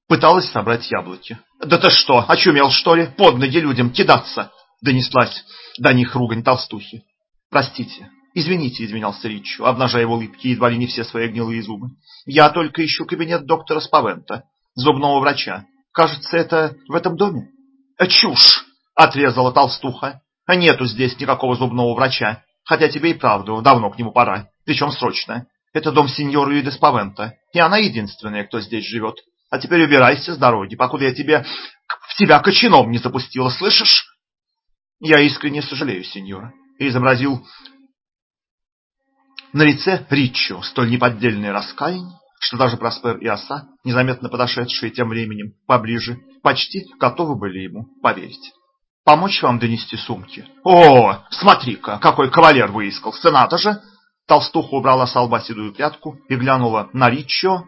Пыталась собрать яблоки. «Да ты что, очумел, что ли? Под ноги людям кидаться!» Донеслась до них ругань толстухи. «Простите, извините», — извинялся Ричу, обнажая в улыбке едва ли не все свои гнилые зубы. «Я только ищу кабинет доктора Спавента, зубного врача. Кажется, это в этом доме?» «Чушь!» — отрезала толстуха. «Нету здесь никакого зубного врача, хотя тебе и правду давно к нему пора, причем срочно. Это дом сеньора Иды Спавента, и она единственная, кто здесь живет. А теперь убирайся с дороги, покуда я тебе в тебя кочаном не запустила, слышишь? Я искренне сожалею, сеньора, изобразил на лице Риччо столь неподдельное раскаяние, что даже Проспер и Оса, незаметно подошедшие тем временем поближе, почти готовы были ему поверить. «Помочь вам донести сумки?» «О, смотри-ка, какой кавалер выискался, надо же!» Толстуха убрала с лба седую прядку и глянула на Риччо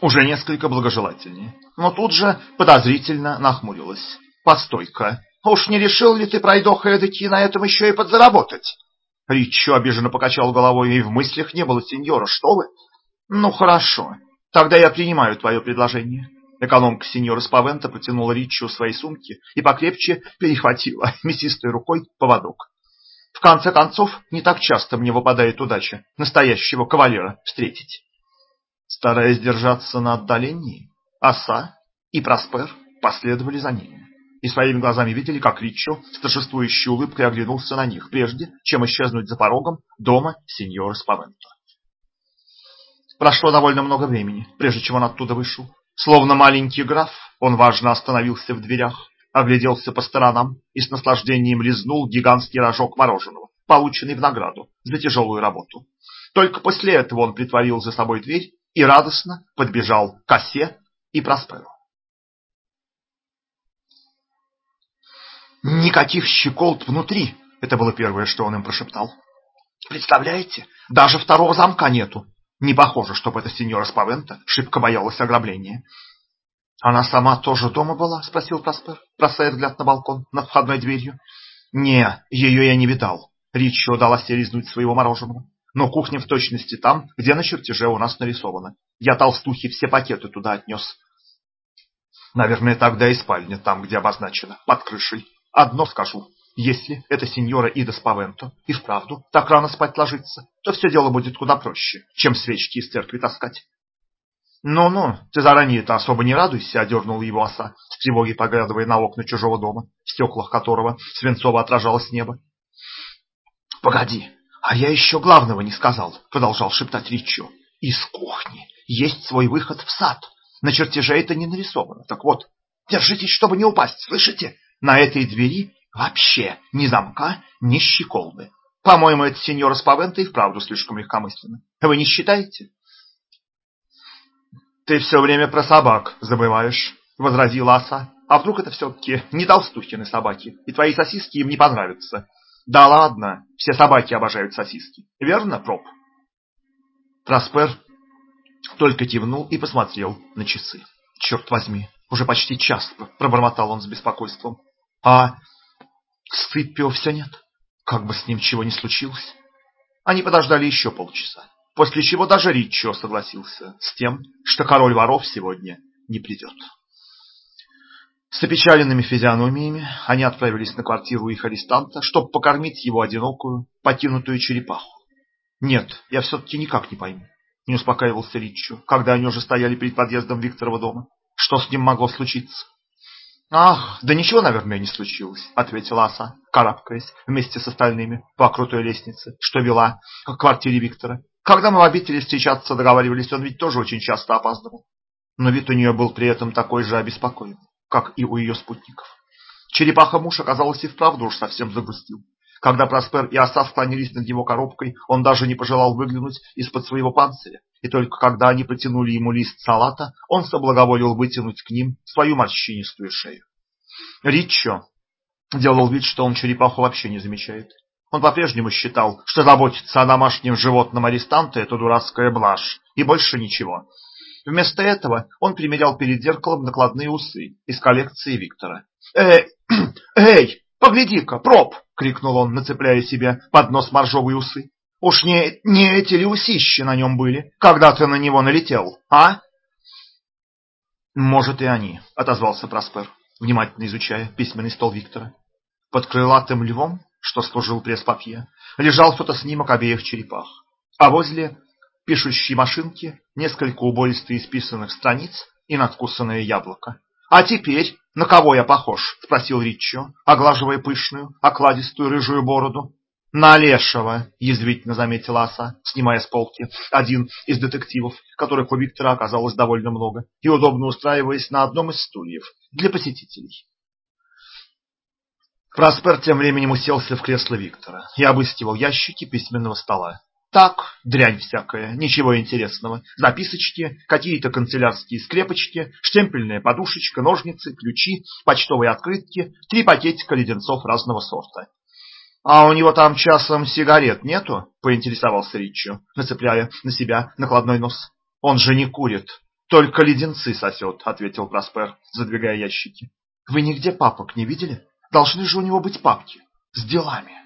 уже несколько благожелательнее, но тут же подозрительно нахмурилась. «Постой-ка, уж не решил ли ты, пройдоха эдакий, на этом еще и подзаработать?» Ричо обиженно покачал головой, и в мыслях не было сеньора, что вы? «Ну, хорошо, тогда я принимаю твое предложение». Экономка сеньора Спавента потянула Ричу свои сумки и покрепче перехватила (laughs) мясистой рукой поводок. В конце концов, не так часто мне выпадает удача настоящего кавалера встретить. Стараясь держаться на отдалении, Оса и Проспер последовали за ними и своими глазами видели, как Ричо с торжествующей улыбкой оглянулся на них, прежде чем исчезнуть за порогом дома сеньора Спавенто. Прошло довольно много времени, прежде чем он оттуда вышел. Словно маленький граф, он важно остановился в дверях, огляделся по сторонам и с наслаждением лизнул гигантский рожок мороженого, полученный в награду за тяжелую работу. Только после этого он притворил за собой дверь и радостно подбежал к осе и Просперу. «Никаких щеколд внутри!» — это было первое, что он им прошептал. «Представляете, даже второго замка нету. Не похоже, чтобы эта сеньора Спавента шибко боялась ограбления. «Она сама тоже дома была?» – спросил Проспер, бросая взгляд на балкон над входной дверью. «Не, ее я не видал. Ричо удалось резнуть своего мороженого. Но кухня в точности там, где на чертеже у нас нарисовано. Я толстухе все пакеты туда отнес. Наверное, тогда и спальня там, где обозначено, под крышей. Одно скажу, если эта сеньора Ида Спавенто и вправду так рано спать ложится, то все дело будет куда проще, чем свечки из церкви таскать. «Ну-ну, ты заранее-то особо не радуйся», — одернул его оса, с тревогой поглядывая на окна чужого дома, в стеклах которого свинцово отражалось небо. «Погоди, а я еще главного не сказал», — продолжал шептать Ричо. «Из кухни есть свой выход в сад. На чертеже это не нарисовано. Так вот, держитесь, чтобы не упасть, слышите? На этой двери вообще ни замка, ни щеколды. По-моему, это сеньора Спавента и вправду слишком легкомысленно. Вы не считаете?» «Ты все время про собак забываешь», — возразила оса. «А вдруг это все-таки не толстухины собаки, и твои сосиски им не понравятся?» «Да ладно, все собаки обожают сосиски. Верно, Проб?» Проспер только кивнул и посмотрел на часы. «Черт возьми, уже почти час», — пробормотал он с беспокойством. «А Сциппио все нет? Как бы с ним чего ни случилось?» Они подождали еще полчаса. После чего даже Риччо согласился с тем, что король воров сегодня не придет. С опечаленными физиономиями они отправились на квартиру их арестанта, чтобы покормить его одинокую, покинутую черепаху. «Нет, я все-таки никак не пойму», — не успокаивался Риччо, когда они уже стояли перед подъездом Викторова дома. «Что с ним могло случиться?» «Ах, да ничего, наверное, не случилось», — ответила Аса, карабкаясь вместе с остальными по крутой лестнице, что вела к квартире Виктора. Когда мы в обители встречаться договаривались, он ведь тоже очень часто опаздывал. Но вид у нее был при этом такой же обеспокоенный, как и у ее спутников. Черепаха-муж, оказалось, и вправду уж совсем загрустил. Когда Проспер и Оса склонились над его коробкой, он даже не пожелал выглянуть из-под своего панциря, и только когда они протянули ему лист салата, он соблаговолил вытянуть к ним свою морщинистую шею. Риччо делал вид, что он черепаху вообще не замечает. Он по-прежнему считал, что заботиться о домашнем животном арестанта – это дурацкая блажь, и больше ничего. Вместо этого он примерял перед зеркалом накладные усы из коллекции Виктора. «Эй, (clears throat) эй, погляди-ка, проб!» – крикнул он, нацепляя себе под нос моржовые усы. «Уж не, не эти ли усищи на нем были, когда ты на него налетел, а?» «Может, и они», – отозвался Проспер, внимательно изучая письменный стол Виктора. «Под крылатым львом что служил пресс-папье, лежал фотоснимок обеих черепах, а возле пишущей машинки несколько убористо исписанных страниц и надкусанное яблоко. «А теперь на кого я похож?» – спросил Риччо, оглаживая пышную, окладистую рыжую бороду. «На Лешего», – язвительно заметила оса, снимая с полки один из детективов, которых у Виктора оказалось довольно много, и удобно устраиваясь на одном из стульев для посетителей. Проспер тем временем уселся в кресло Виктора и обыскивал ящики письменного стола. Так, дрянь всякая, ничего интересного. Записочки, какие-то канцелярские скрепочки, штемпельная подушечка, ножницы, ключи, почтовые открытки, три пакетика леденцов разного сорта. «А у него там часом сигарет нету?» – поинтересовался Риччо, нацепляя на себя накладной нос. «Он же не курит, только леденцы сосет», – ответил Проспер, задвигая ящики. «Вы нигде папок не видели?» Должны же у него быть папки с делами.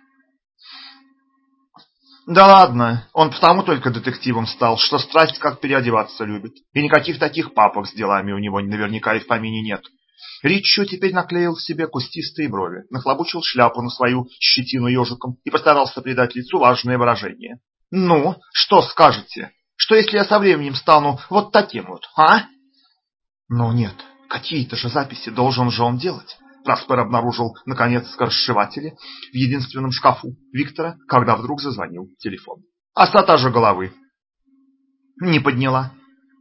Да ладно, он потому только детективом стал, что страсть как переодеваться любит. И никаких таких папок с делами у него наверняка и в помине нет. Риччо теперь наклеил себе кустистые брови, нахлобучил шляпу на свою щетину ежиком и постарался придать лицу важное выражение. «Ну, что скажете? Что если я со временем стану вот таким вот, а?» «Ну нет, какие-то же записи должен же он делать. Каспер обнаружил, наконец, скоросшиватели в единственном шкафу Виктора, когда вдруг зазвонил телефон. Оса та же головы. Не подняла.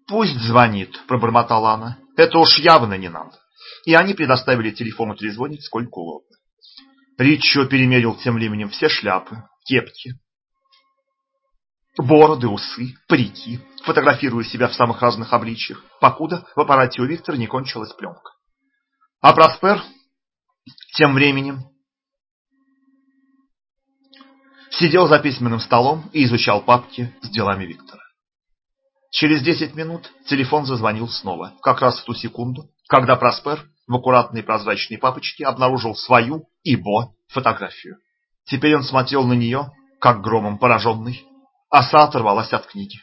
«Пусть звонит», — пробормотала она. «Это уж явно не надо». И они предоставили телефону трезвонить сколько угодно. Ричо перемерил тем временем все шляпы, кепки, бороды, усы, парики, фотографируя себя в самых разных обличьях, покуда в аппарате у Виктора не кончилась пленка. А Проспер тем временем сидел за письменным столом и изучал папки с делами Виктора. Через десять минут телефон зазвонил снова, как раз в ту секунду, когда Проспер в аккуратной прозрачной папочке обнаружил свою Ибо фотографию. Теперь он смотрел на нее, как громом пораженный. Оса оторвалась от книги.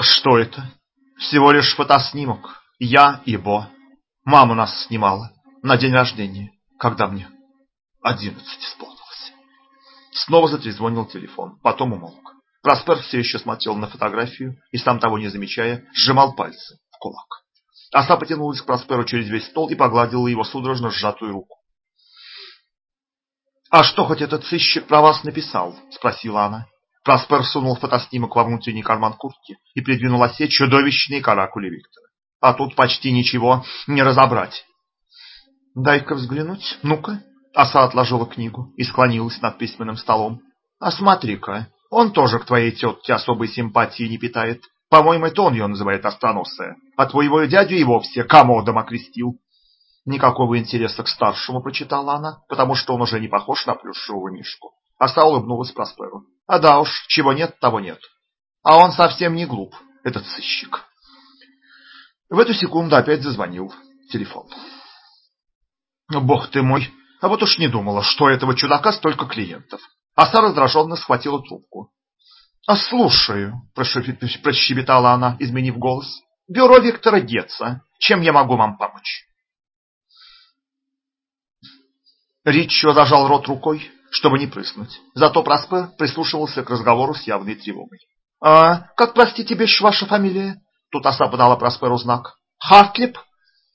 Что это? Всего лишь фотоснимок. Я и Бо. Мама нас снимала на день рождения, когда мне одиннадцать исполнилось. Снова затрезвонил телефон, потом умолк. Проспер все еще смотрел на фотографию и, сам того не замечая, сжимал пальцы в кулак. Оса потянулась к Просперу через весь стол и погладила его судорожно сжатую руку. «А что хоть этот сыщик про вас написал?» – спросила она. Проспер сунул фотоснимок во внутренний карман куртки и придвинул осе чудовищные каракули Виктора. А тут почти ничего не разобрать. «Дай-ка взглянуть, ну-ка». Оса отложила книгу и склонилась над письменным столом. «А смотри-ка, он тоже к твоей тетке особой симпатии не питает. По-моему, это он ее называет остроносая. А твоего дядю и вовсе комодом окрестил. Никакого интереса к старшему, прочитала она, потому что он уже не похож на плюшевого мишку. Оса улыбнулась Просперу. А да уж, чего нет, того нет. А он совсем не глуп, этот сыщик. В эту секунду опять зазвонил телефон. Бог ты мой, а вот уж не думала, что у этого чудака столько клиентов. Оса раздраженно схватила трубку. «А слушаю», – прощебетала она, изменив голос. «Бюро Виктора Гетца. Чем я могу вам помочь?» Риччо зажал рот рукой, чтобы не прыснуть. Зато Проспер прислушивался к разговору с явной тревогой. «А как, простите, бишь ваша фамилия?» Тут оса подала Просперу знак. «Хартлип?»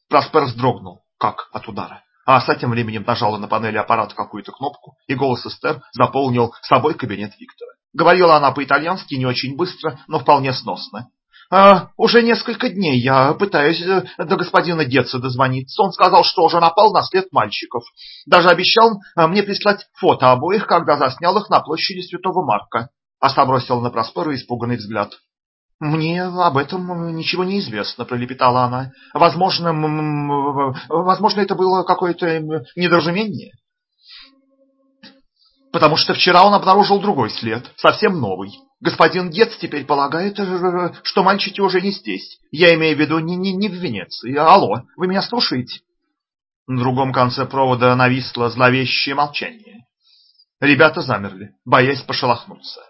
Проспер вздрогнул, как от удара. А с тем временем нажала на панели аппарата какую-то кнопку, и голос Эстер заполнил собой кабинет Виктора. Говорила она по-итальянски не очень быстро, но вполне сносно. А, уже несколько дней я пытаюсь э, до господина Гетца дозвониться. Он сказал, что уже напал на след мальчиков. Даже обещал э, мне прислать фото обоих, когда заснял их на площади Святого Марка. А сам бросил на Проспера испуганный взгляд. «Мне об этом ничего не известно», — пролепетала она. «Возможно, возможно, это было какое-то недоразумение». «Потому что вчера он обнаружил другой след, совсем новый. Господин Гетц теперь полагает, э, что мальчики уже не здесь. Я имею в виду не, не, не в Венеции. Алло, вы меня слушаете?» На другом конце провода нависло зловещее молчание. Ребята замерли, боясь пошелохнуться.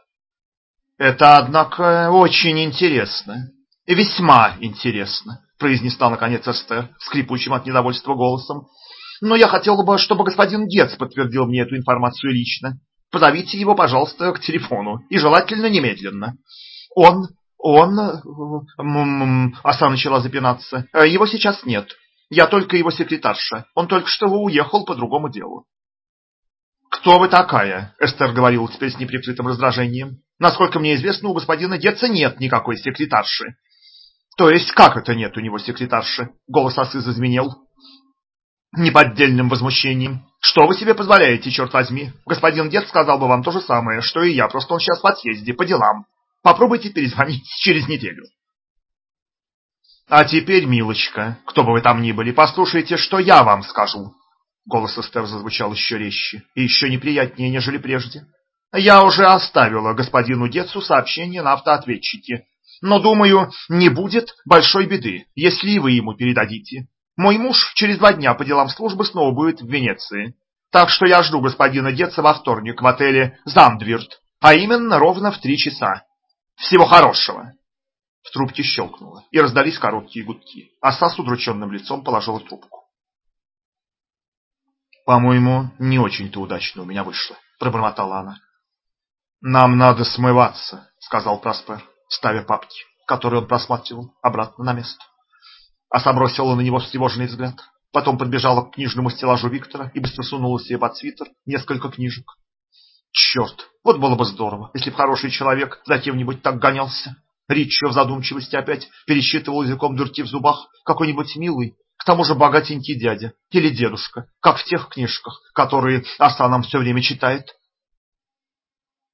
«Это, однако, очень интересно. Весьма интересно», — произнесла наконец Эстер, скрипучим от недовольства голосом. «Но я хотела бы, чтобы господин Гетц подтвердил мне эту информацию лично. Позовите его, пожалуйста, к телефону, и желательно немедленно. Он... он... М Оса начала запинаться. Его сейчас нет. Я только его секретарша. Он только что уехал по другому делу. «Кто вы такая?» – Эстер говорила теперь с неприкрытым раздражением. «Насколько мне известно, у господина Гетца нет никакой секретарши». «То есть как это нет у него секретарши?» – голос осы зазвенел неподдельным возмущением. Что вы себе позволяете, черт возьми? Господин дед сказал бы вам то же самое, что и я, просто он сейчас в отъезде, по делам. Попробуйте перезвонить (laughs) через неделю. А теперь, милочка, кто бы вы там ни были, послушайте, что я вам скажу. Голос Эстер зазвучал еще резче и еще неприятнее, нежели прежде. Я уже оставила господину Децу сообщение на автоответчике, но, думаю, не будет большой беды, если вы ему передадите. Мой муж через два дня по делам службы снова будет в Венеции. Так что я жду господина Детца во вторник в отеле «Замдвирт», а именно ровно в три часа. Всего хорошего!» В трубке щелкнуло, и раздались короткие гудки. Оса с удрученным лицом положила трубку. «По-моему, не очень-то удачно у меня вышло», — пробормотала она. «Нам надо смываться», — сказал Проспер, ставя папки, которые он просматривал, обратно на место. Оса бросила на него встревоженный взгляд. Потом подбежала к книжному стеллажу Виктора и быстро сунула себе под свитер несколько книжек. Черт, вот было бы здорово, если бы хороший человек за кем-нибудь так гонялся. Риччо в задумчивости опять пересчитывал языком дырки в зубах какой-нибудь милый, к тому же богатенький дядя или дедушка, как в тех книжках, которые Оса нам все время читает.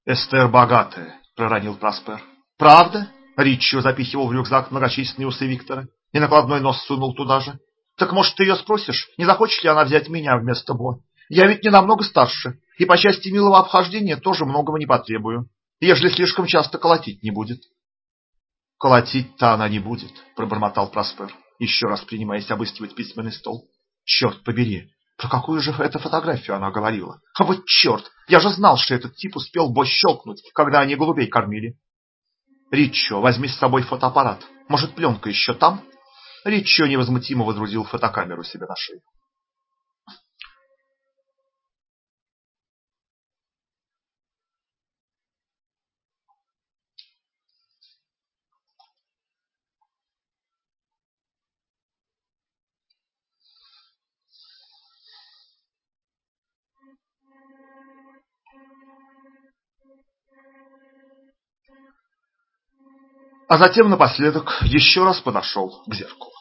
«Эстер богатая», — проронил Праспер. «Правда?» — Риччо запихивал в рюкзак многочисленные усы Виктора и накладной нос сунул туда же. Так может, ты ее спросишь, не захочет ли она взять меня вместо Бо? Я ведь не намного старше, и по части милого обхождения тоже многого не потребую, ежели слишком часто колотить не будет. Колотить-то она не будет, пробормотал Проспер, еще раз принимаясь обыскивать письменный стол. Черт побери, про какую же это фотографию она говорила? А вот черт, я же знал, что этот тип успел бы щелкнуть, когда они голубей кормили. Риччо, возьми с собой фотоаппарат. Может, пленка еще там? Риччо невозмутимо водрузил фотокамеру себе на шею. А затем напоследок еще раз подошел к зеркалу.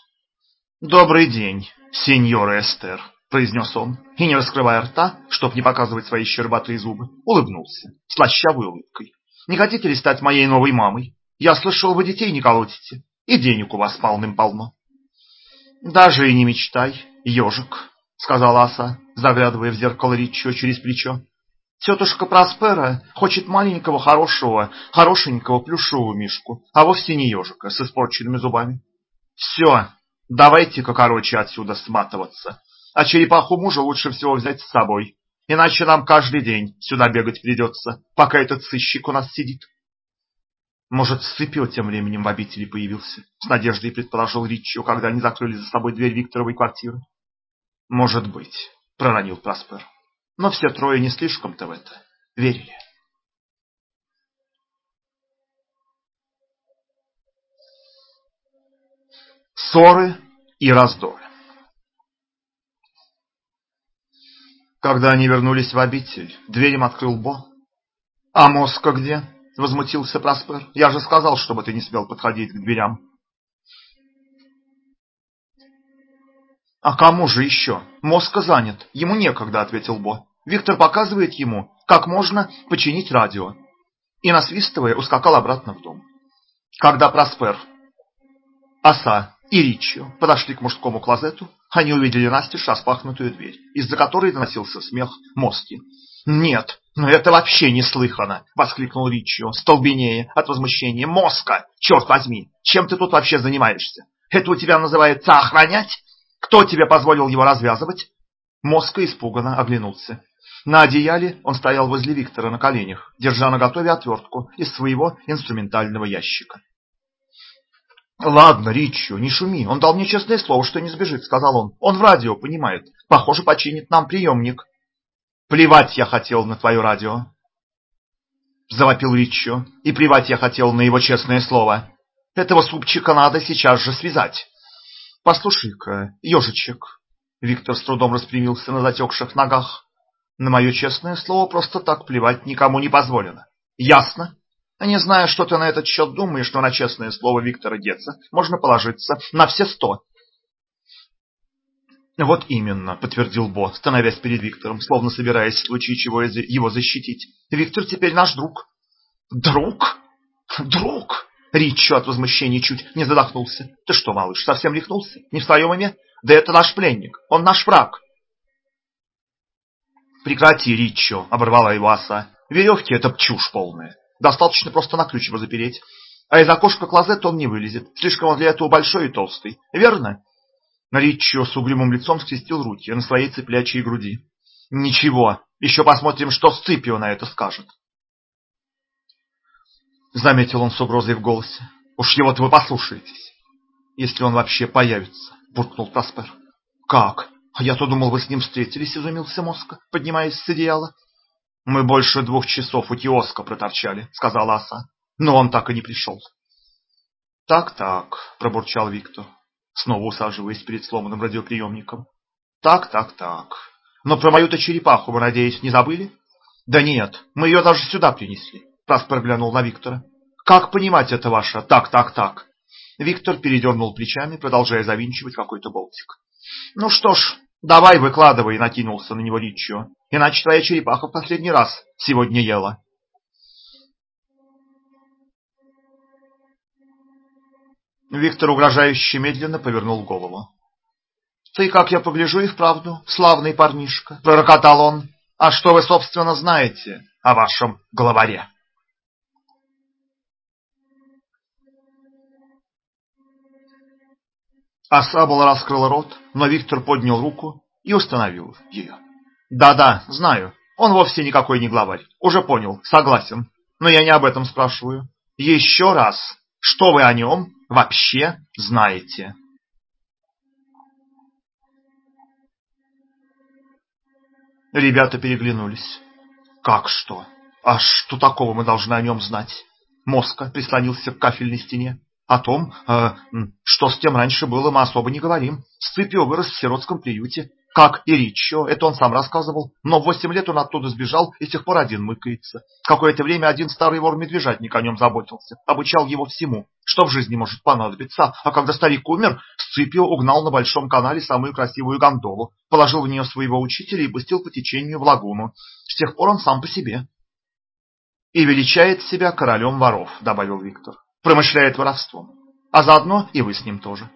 «Добрый день, сеньора Эстер», — произнес он, и, не раскрывая рта, чтоб не показывать свои щербатые зубы, улыбнулся, слащавой улыбкой. «Не хотите ли стать моей новой мамой? Я слышал, вы детей не колотите, и денег у вас полным-полно». «Даже и не мечтай, ежик», — сказала Аса, заглядывая в зеркало Риччо через плечо. Тетушка Проспера хочет маленького, хорошего, хорошенького плюшевого мишку, а вовсе не ежика с испорченными зубами. Все, давайте-ка, короче, отсюда сматываться. А черепаху мужа лучше всего взять с собой, иначе нам каждый день сюда бегать придется, пока этот сыщик у нас сидит. Может, Сципио тем временем в обители появился, с надеждой предположил Риччо, когда они закрыли за собой дверь Викторовой квартиры. Может быть, проронил Проспер. Но все трое не слишком-то в это верили. Ссоры и раздоры. Когда они вернулись в обитель, дверь им открыл Бо. «А Моска где?» — возмутился Проспер. «Я же сказал, чтобы ты не смел подходить к дверям». «А кому же еще? Моска занят, ему некогда», — ответил Бо. Виктор показывает ему, как можно починить радио. И, насвистывая, ускакал обратно в дом. Когда Проспер, Оса и Ричио подошли к мужскому клозету, они увидели настежь распахнутую дверь, из-за которой доносился смех Моски. «Нет, но это вообще неслыханно!» — воскликнул Ричио, столбенее от возмущения. «Моска! Черт возьми! Чем ты тут вообще занимаешься? Это у тебя называется охранять? Кто тебе позволил его развязывать?» Моска испуганно оглянулся. На одеяле он стоял возле Виктора на коленях, держа наготове отвертку из своего инструментального ящика. «Ладно, Ричу, не шуми, он дал мне честное слово, что не сбежит», — сказал он. «Он в радио понимает. Похоже, починит нам приемник». «Плевать я хотел на твое радио», — завопил Ричу. «И плевать я хотел на его честное слово. Этого супчика надо сейчас же связать». «Послушай-ка, ежичек», — Виктор с трудом распрямился на затекших ногах. На мое честное слово, просто так плевать никому не позволено. Ясно? Не знаю, что ты на этот счет думаешь, но на честное слово Виктора Гетца можно положиться на все сто. Вот именно, подтвердил Бо, становясь перед Виктором, словно собираясь в случае чего его защитить. Виктор теперь наш друг. Друг? Друг? Ричо от возмущения чуть не задохнулся. Ты что, малыш, совсем рехнулся? Не в своем уме? Да это наш пленник, он наш враг. Прекрати, Ричо, оборвала его оса. Веревки — это чушь полная. Достаточно просто на ключ его запереть. А из окошка клозета он не вылезет. Слишком он для этого большой и толстый. Верно? Ричо с угрюмым лицом скрестил руки на своей цыплячьей груди. Ничего, еще посмотрим, что Сципио на это скажет. Заметил он с угрозой в голосе. Уж его-то вы послушаетесь. Если он вообще появится, буркнул Таспер. Как? «А я-то думал, вы с ним встретились», — изумился Моска, поднимаясь с одеяла. «Мы больше двух часов у киоска проторчали», — сказала Аса. «Но он так и не пришел». «Так-так», — пробурчал Виктор, снова усаживаясь перед сломанным радиоприемником. «Так-так-так. Но про мою-то черепаху вы, надеюсь, не забыли?» «Да нет, мы ее даже сюда принесли», — Праспер глянул на Виктора. «Как понимать это ваше «так-так-так»?» Виктор передернул плечами, продолжая завинчивать какой-то болтик. «Ну что ж, «Давай, выкладывай!» — накинулся на него Риччо. «Иначе твоя черепаха в последний раз сегодня ела». Виктор угрожающе медленно повернул голову. «Ты, как я погляжу, и вправду славный парнишка!» — пророкотал он. «А что вы, собственно, знаете о вашем главаре?» Оса была раскрыла рот, но Виктор поднял руку и установил ее. «Да-да, знаю, он вовсе никакой не главарь. Уже понял, согласен. Но я не об этом спрашиваю. Еще раз, что вы о нем вообще знаете?» Ребята переглянулись. «Как что? А что такого мы должны о нем знать?» Моска прислонился к кафельной стене. О том, э, что с тем раньше было, мы особо не говорим. Сципио вырос в сиротском приюте, как и Ричо, это он сам рассказывал. Но в восемь лет он оттуда сбежал и с тех пор один мыкается. Какое-то время один старый вор-медвежатник о нем заботился, обучал его всему, что в жизни может понадобиться. А когда старик умер, Сципио угнал на большом канале самую красивую гондолу, положил в нее своего учителя и пустил по течению в лагуну. С тех пор он сам по себе. «И величает себя королем воров», — добавил Виктор промышляет воровством. А заодно и вы с ним тоже.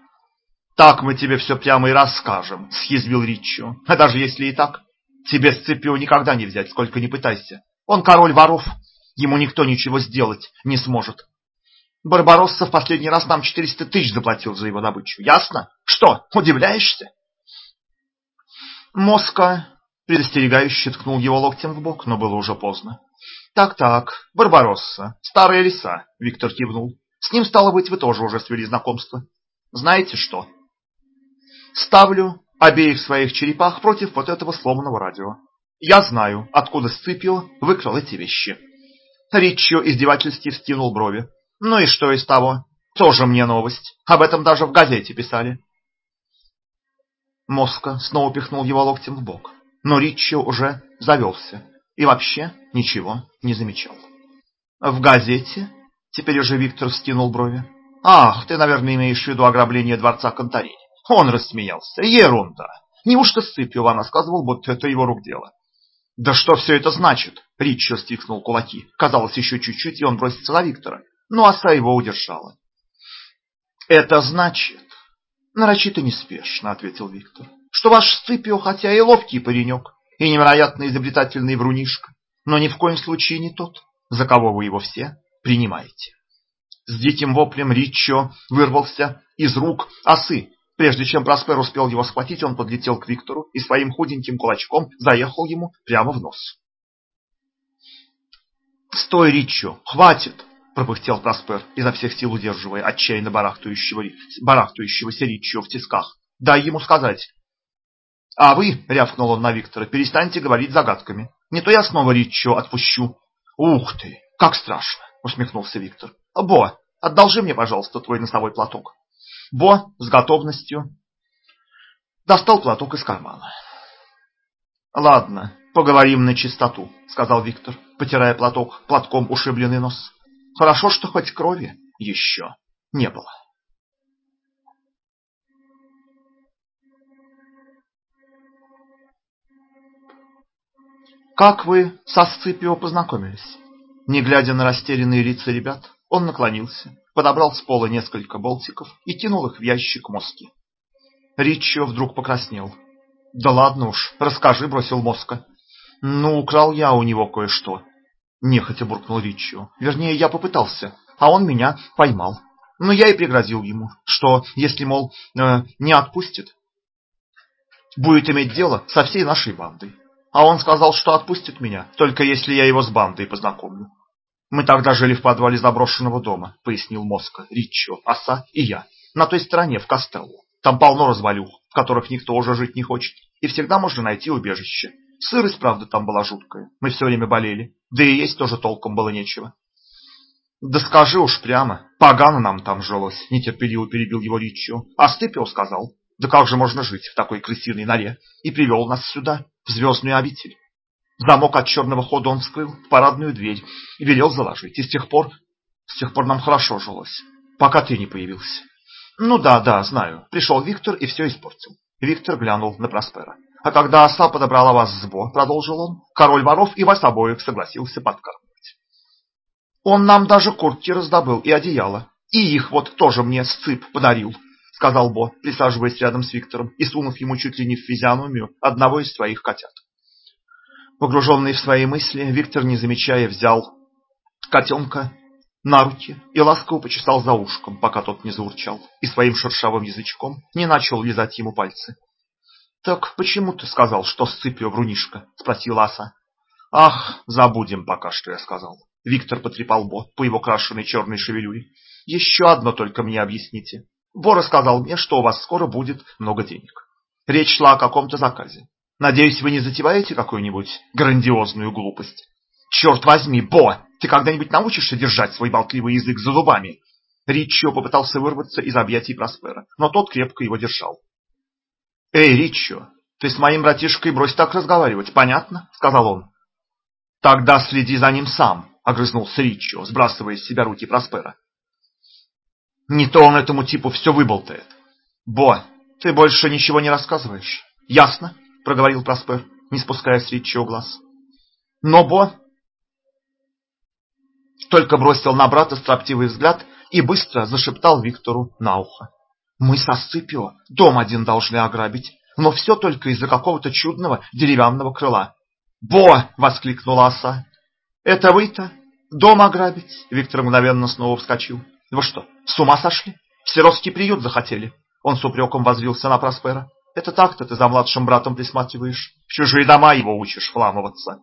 Так мы тебе все прямо и расскажем, съязвил Риччо. А даже если и так, тебе Сципио никогда не взять, сколько не пытайся. Он король воров, ему никто ничего сделать не сможет. Барбаросса в последний раз нам 400 тысяч заплатил за его добычу. Ясно? Что, удивляешься? Моска предостерегающе ткнул его локтем в бок, но было уже поздно. Так-так, Барбаросса, старая лиса, Виктор кивнул. С ним, стало быть, вы тоже уже свели знакомство. Знаете что? Ставлю обеих своих черепах против вот этого сломанного радио. Я знаю, откуда Сципио выкрал эти вещи. Риччо издевательски вскинул брови. Ну и что из того? Тоже мне новость. Об этом даже в газете писали. Моска снова пихнул его локтем в бок. Но Риччо уже завелся и вообще ничего не замечал. В газете? Теперь уже Виктор вскинул брови. Ах, ты, наверное, имеешь в виду ограбление дворца Конторини. Он рассмеялся. Ерунда. Неужто Сципио вам рассказывал, будто это его рук дело? Да что все это значит? Риччо стиснул кулаки. Казалось, еще чуть-чуть, и он бросится на Виктора. Но оса его удержала. Это значит... Нарочито неспешно, ответил Виктор, что ваш Сципио, хотя и ловкий паренек, и невероятно изобретательный врунишка, но ни в коем случае не тот, за кого вы его все принимаете. С диким воплем Риччо вырвался из рук осы. Прежде чем Проспер успел его схватить, он подлетел к Виктору и своим худеньким кулачком заехал ему прямо в нос. «Стой, Риччо, хватит!» – пропыхтел Проспер, изо всех сил удерживая отчаянно барахтающего, барахтающегося Риччо в тисках. «Дай ему сказать, а вы, рявкнул он на Виктора, перестаньте говорить загадками. Не то я снова Риччо отпущу. Ух ты, как страшно, усмехнулся Виктор. Бо, одолжи мне, пожалуйста, твой носовой платок. Бо с готовностью достал платок из кармана. Ладно, поговорим на чистоту, сказал Виктор, потирая платок платком ушибленный нос. Хорошо, что хоть крови еще не было. Как вы со Сципио познакомились? Не глядя на растерянные лица ребят, он наклонился, подобрал с пола несколько болтиков и кинул их в ящик мозги. Риччо вдруг покраснел. Да ладно уж, расскажи, бросил Моска. Ну, украл я у него кое-что. Нехотя буркнул Риччо. Вернее, я попытался, а он меня поймал. Но я и пригрозил ему, что если, мол, э, не отпустит, будет иметь дело со всей нашей бандой. А он сказал, что отпустит меня, только если я его с бандой познакомлю. Мы тогда жили в подвале заброшенного дома, пояснил Моска, Риччо, Оса и я. На той стороне, в Костелло. Там полно развалюх, в которых никто уже жить не хочет, и всегда можно найти убежище. Сырость, правда, там была жуткая. Мы все время болели. Да и есть тоже толком было нечего. Да скажи уж прямо, погано нам там жилось, нетерпеливо перебил его Риччо. А Степио сказал, да как же можно жить в такой крысиной норе? И привел нас сюда в звездную обитель. Замок от черного хода он вскрыл, парадную дверь, и велел заложить. И с тех пор, с тех пор нам хорошо жилось, пока ты не появился. Ну да, да, знаю. Пришел Виктор и все испортил. Виктор глянул на Проспера. А когда оса подобрала вас с Бо, продолжил он, король воров и вас обоих согласился подкармливать. Он нам даже куртки раздобыл и одеяло. И их вот тоже мне сцып подарил сказал Бо, присаживаясь рядом с Виктором и сунув ему чуть ли не в физиономию одного из своих котят. Погруженный в свои мысли, Виктор, не замечая, взял котенка на руки и ласково почесал за ушком, пока тот не заурчал, и своим шершавым язычком не начал лизать ему пальцы. «Так почему ты сказал, что Сципио врунишка?» — спросила оса. «Ах, забудем пока, что я сказал». Виктор потрепал Бо по его крашеной черной шевелюре. «Еще одно только мне объясните. Бо рассказал мне, что у вас скоро будет много денег. Речь шла о каком-то заказе. Надеюсь, вы не затеваете какую-нибудь грандиозную глупость?» «Черт возьми, Бо, ты когда-нибудь научишься держать свой болтливый язык за зубами?» Риччо попытался вырваться из объятий Проспера, но тот крепко его держал. «Эй, Риччо, ты с моим братишкой брось так разговаривать, понятно?» — сказал он. «Тогда следи за ним сам», — огрызнулся Риччо, сбрасывая с себя руки Проспера. «Не то он этому типу все выболтает». «Бо, ты больше ничего не рассказываешь?» «Ясно», — проговорил Проспер, не спуская с Риччо глаз. Но Бо только бросил на брата строптивый взгляд и быстро зашептал Виктору на ухо. Мы со Сципио дом один должны ограбить, но все только из-за какого-то чудного деревянного крыла. «Бо!» — воскликнула оса. «Это вы-то? Дом ограбить?» Виктор мгновенно снова вскочил. «Вы что, с ума сошли? Сиротский приют захотели?» Он с упреком возвился на Проспера. «Это так-то ты за младшим братом присматриваешь. В чужие дома его учишь вламываться».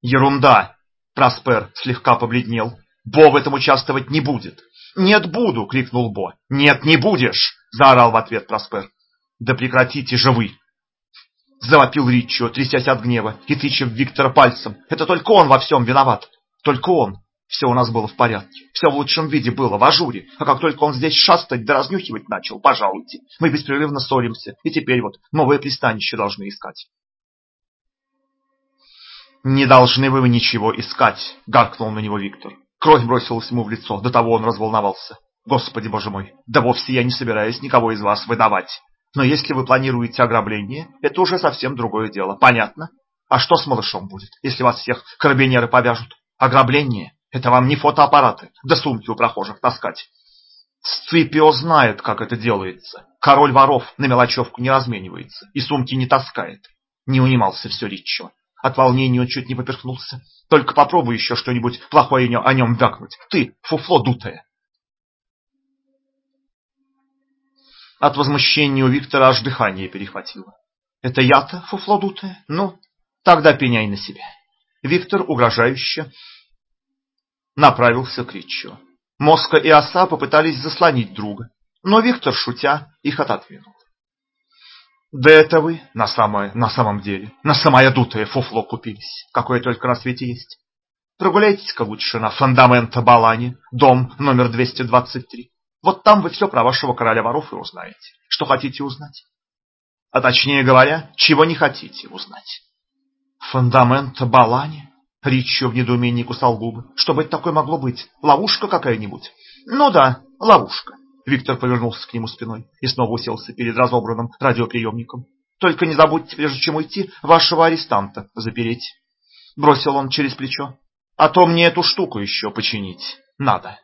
«Ерунда!» Проспер слегка побледнел. «Бо в этом участвовать не будет. «Нет, буду!» — крикнул Бо. «Нет, не будешь!» — заорал в ответ Проспер. «Да прекратите же вы!» Завопил Риччо, трясясь от гнева и тыча в Виктора пальцем. «Это только он во всем виноват! Только он! Все у нас было в порядке, все в лучшем виде было, в ажуре, а как только он здесь шастать да разнюхивать начал, пожалуйте, мы беспрерывно ссоримся, и теперь вот новое пристанище должны искать». «Не должны вы ничего искать!» — гаркнул на него Виктор. Кровь бросилась ему в лицо, до того он разволновался. Господи, боже мой, да вовсе я не собираюсь никого из вас выдавать. Но если вы планируете ограбление, это уже совсем другое дело. Понятно? А что с малышом будет, если вас всех карабинеры повяжут? Ограбление – это вам не фотоаппараты, да сумки у прохожих таскать. Сципио знает, как это делается. Король воров на мелочевку не разменивается и сумки не таскает. Не унимался все Риччо. От волнения он чуть не поперхнулся. Только попробуй еще что-нибудь плохое о нем вякнуть. Ты, фуфло дутое. От возмущения у Виктора аж дыхание перехватило. Это я-то фуфло дутое? Ну, тогда пеняй на себя. Виктор угрожающе направился к Риччо. Моска и оса попытались заслонить друга, но Виктор, шутя, их отодвинул. Да это вы на самое, на самом деле, на самое дутое фуфло купились, какое только на свете есть. Прогуляйтесь-ка лучше на фундаменто Балани, дом номер 223. Вот там вы все про вашего короля воров и узнаете, что хотите узнать. А точнее говоря, чего не хотите узнать. Фундаменто Балани? Риччо в недоумении кусал губы. Что бы это такое могло быть? Ловушка какая-нибудь? Ну да, ловушка. Виктор повернулся к нему спиной и снова уселся перед разобранным радиоприемником. «Только не забудьте, прежде чем уйти, вашего арестанта запереть», — бросил он через плечо. «А то мне эту штуку еще починить надо».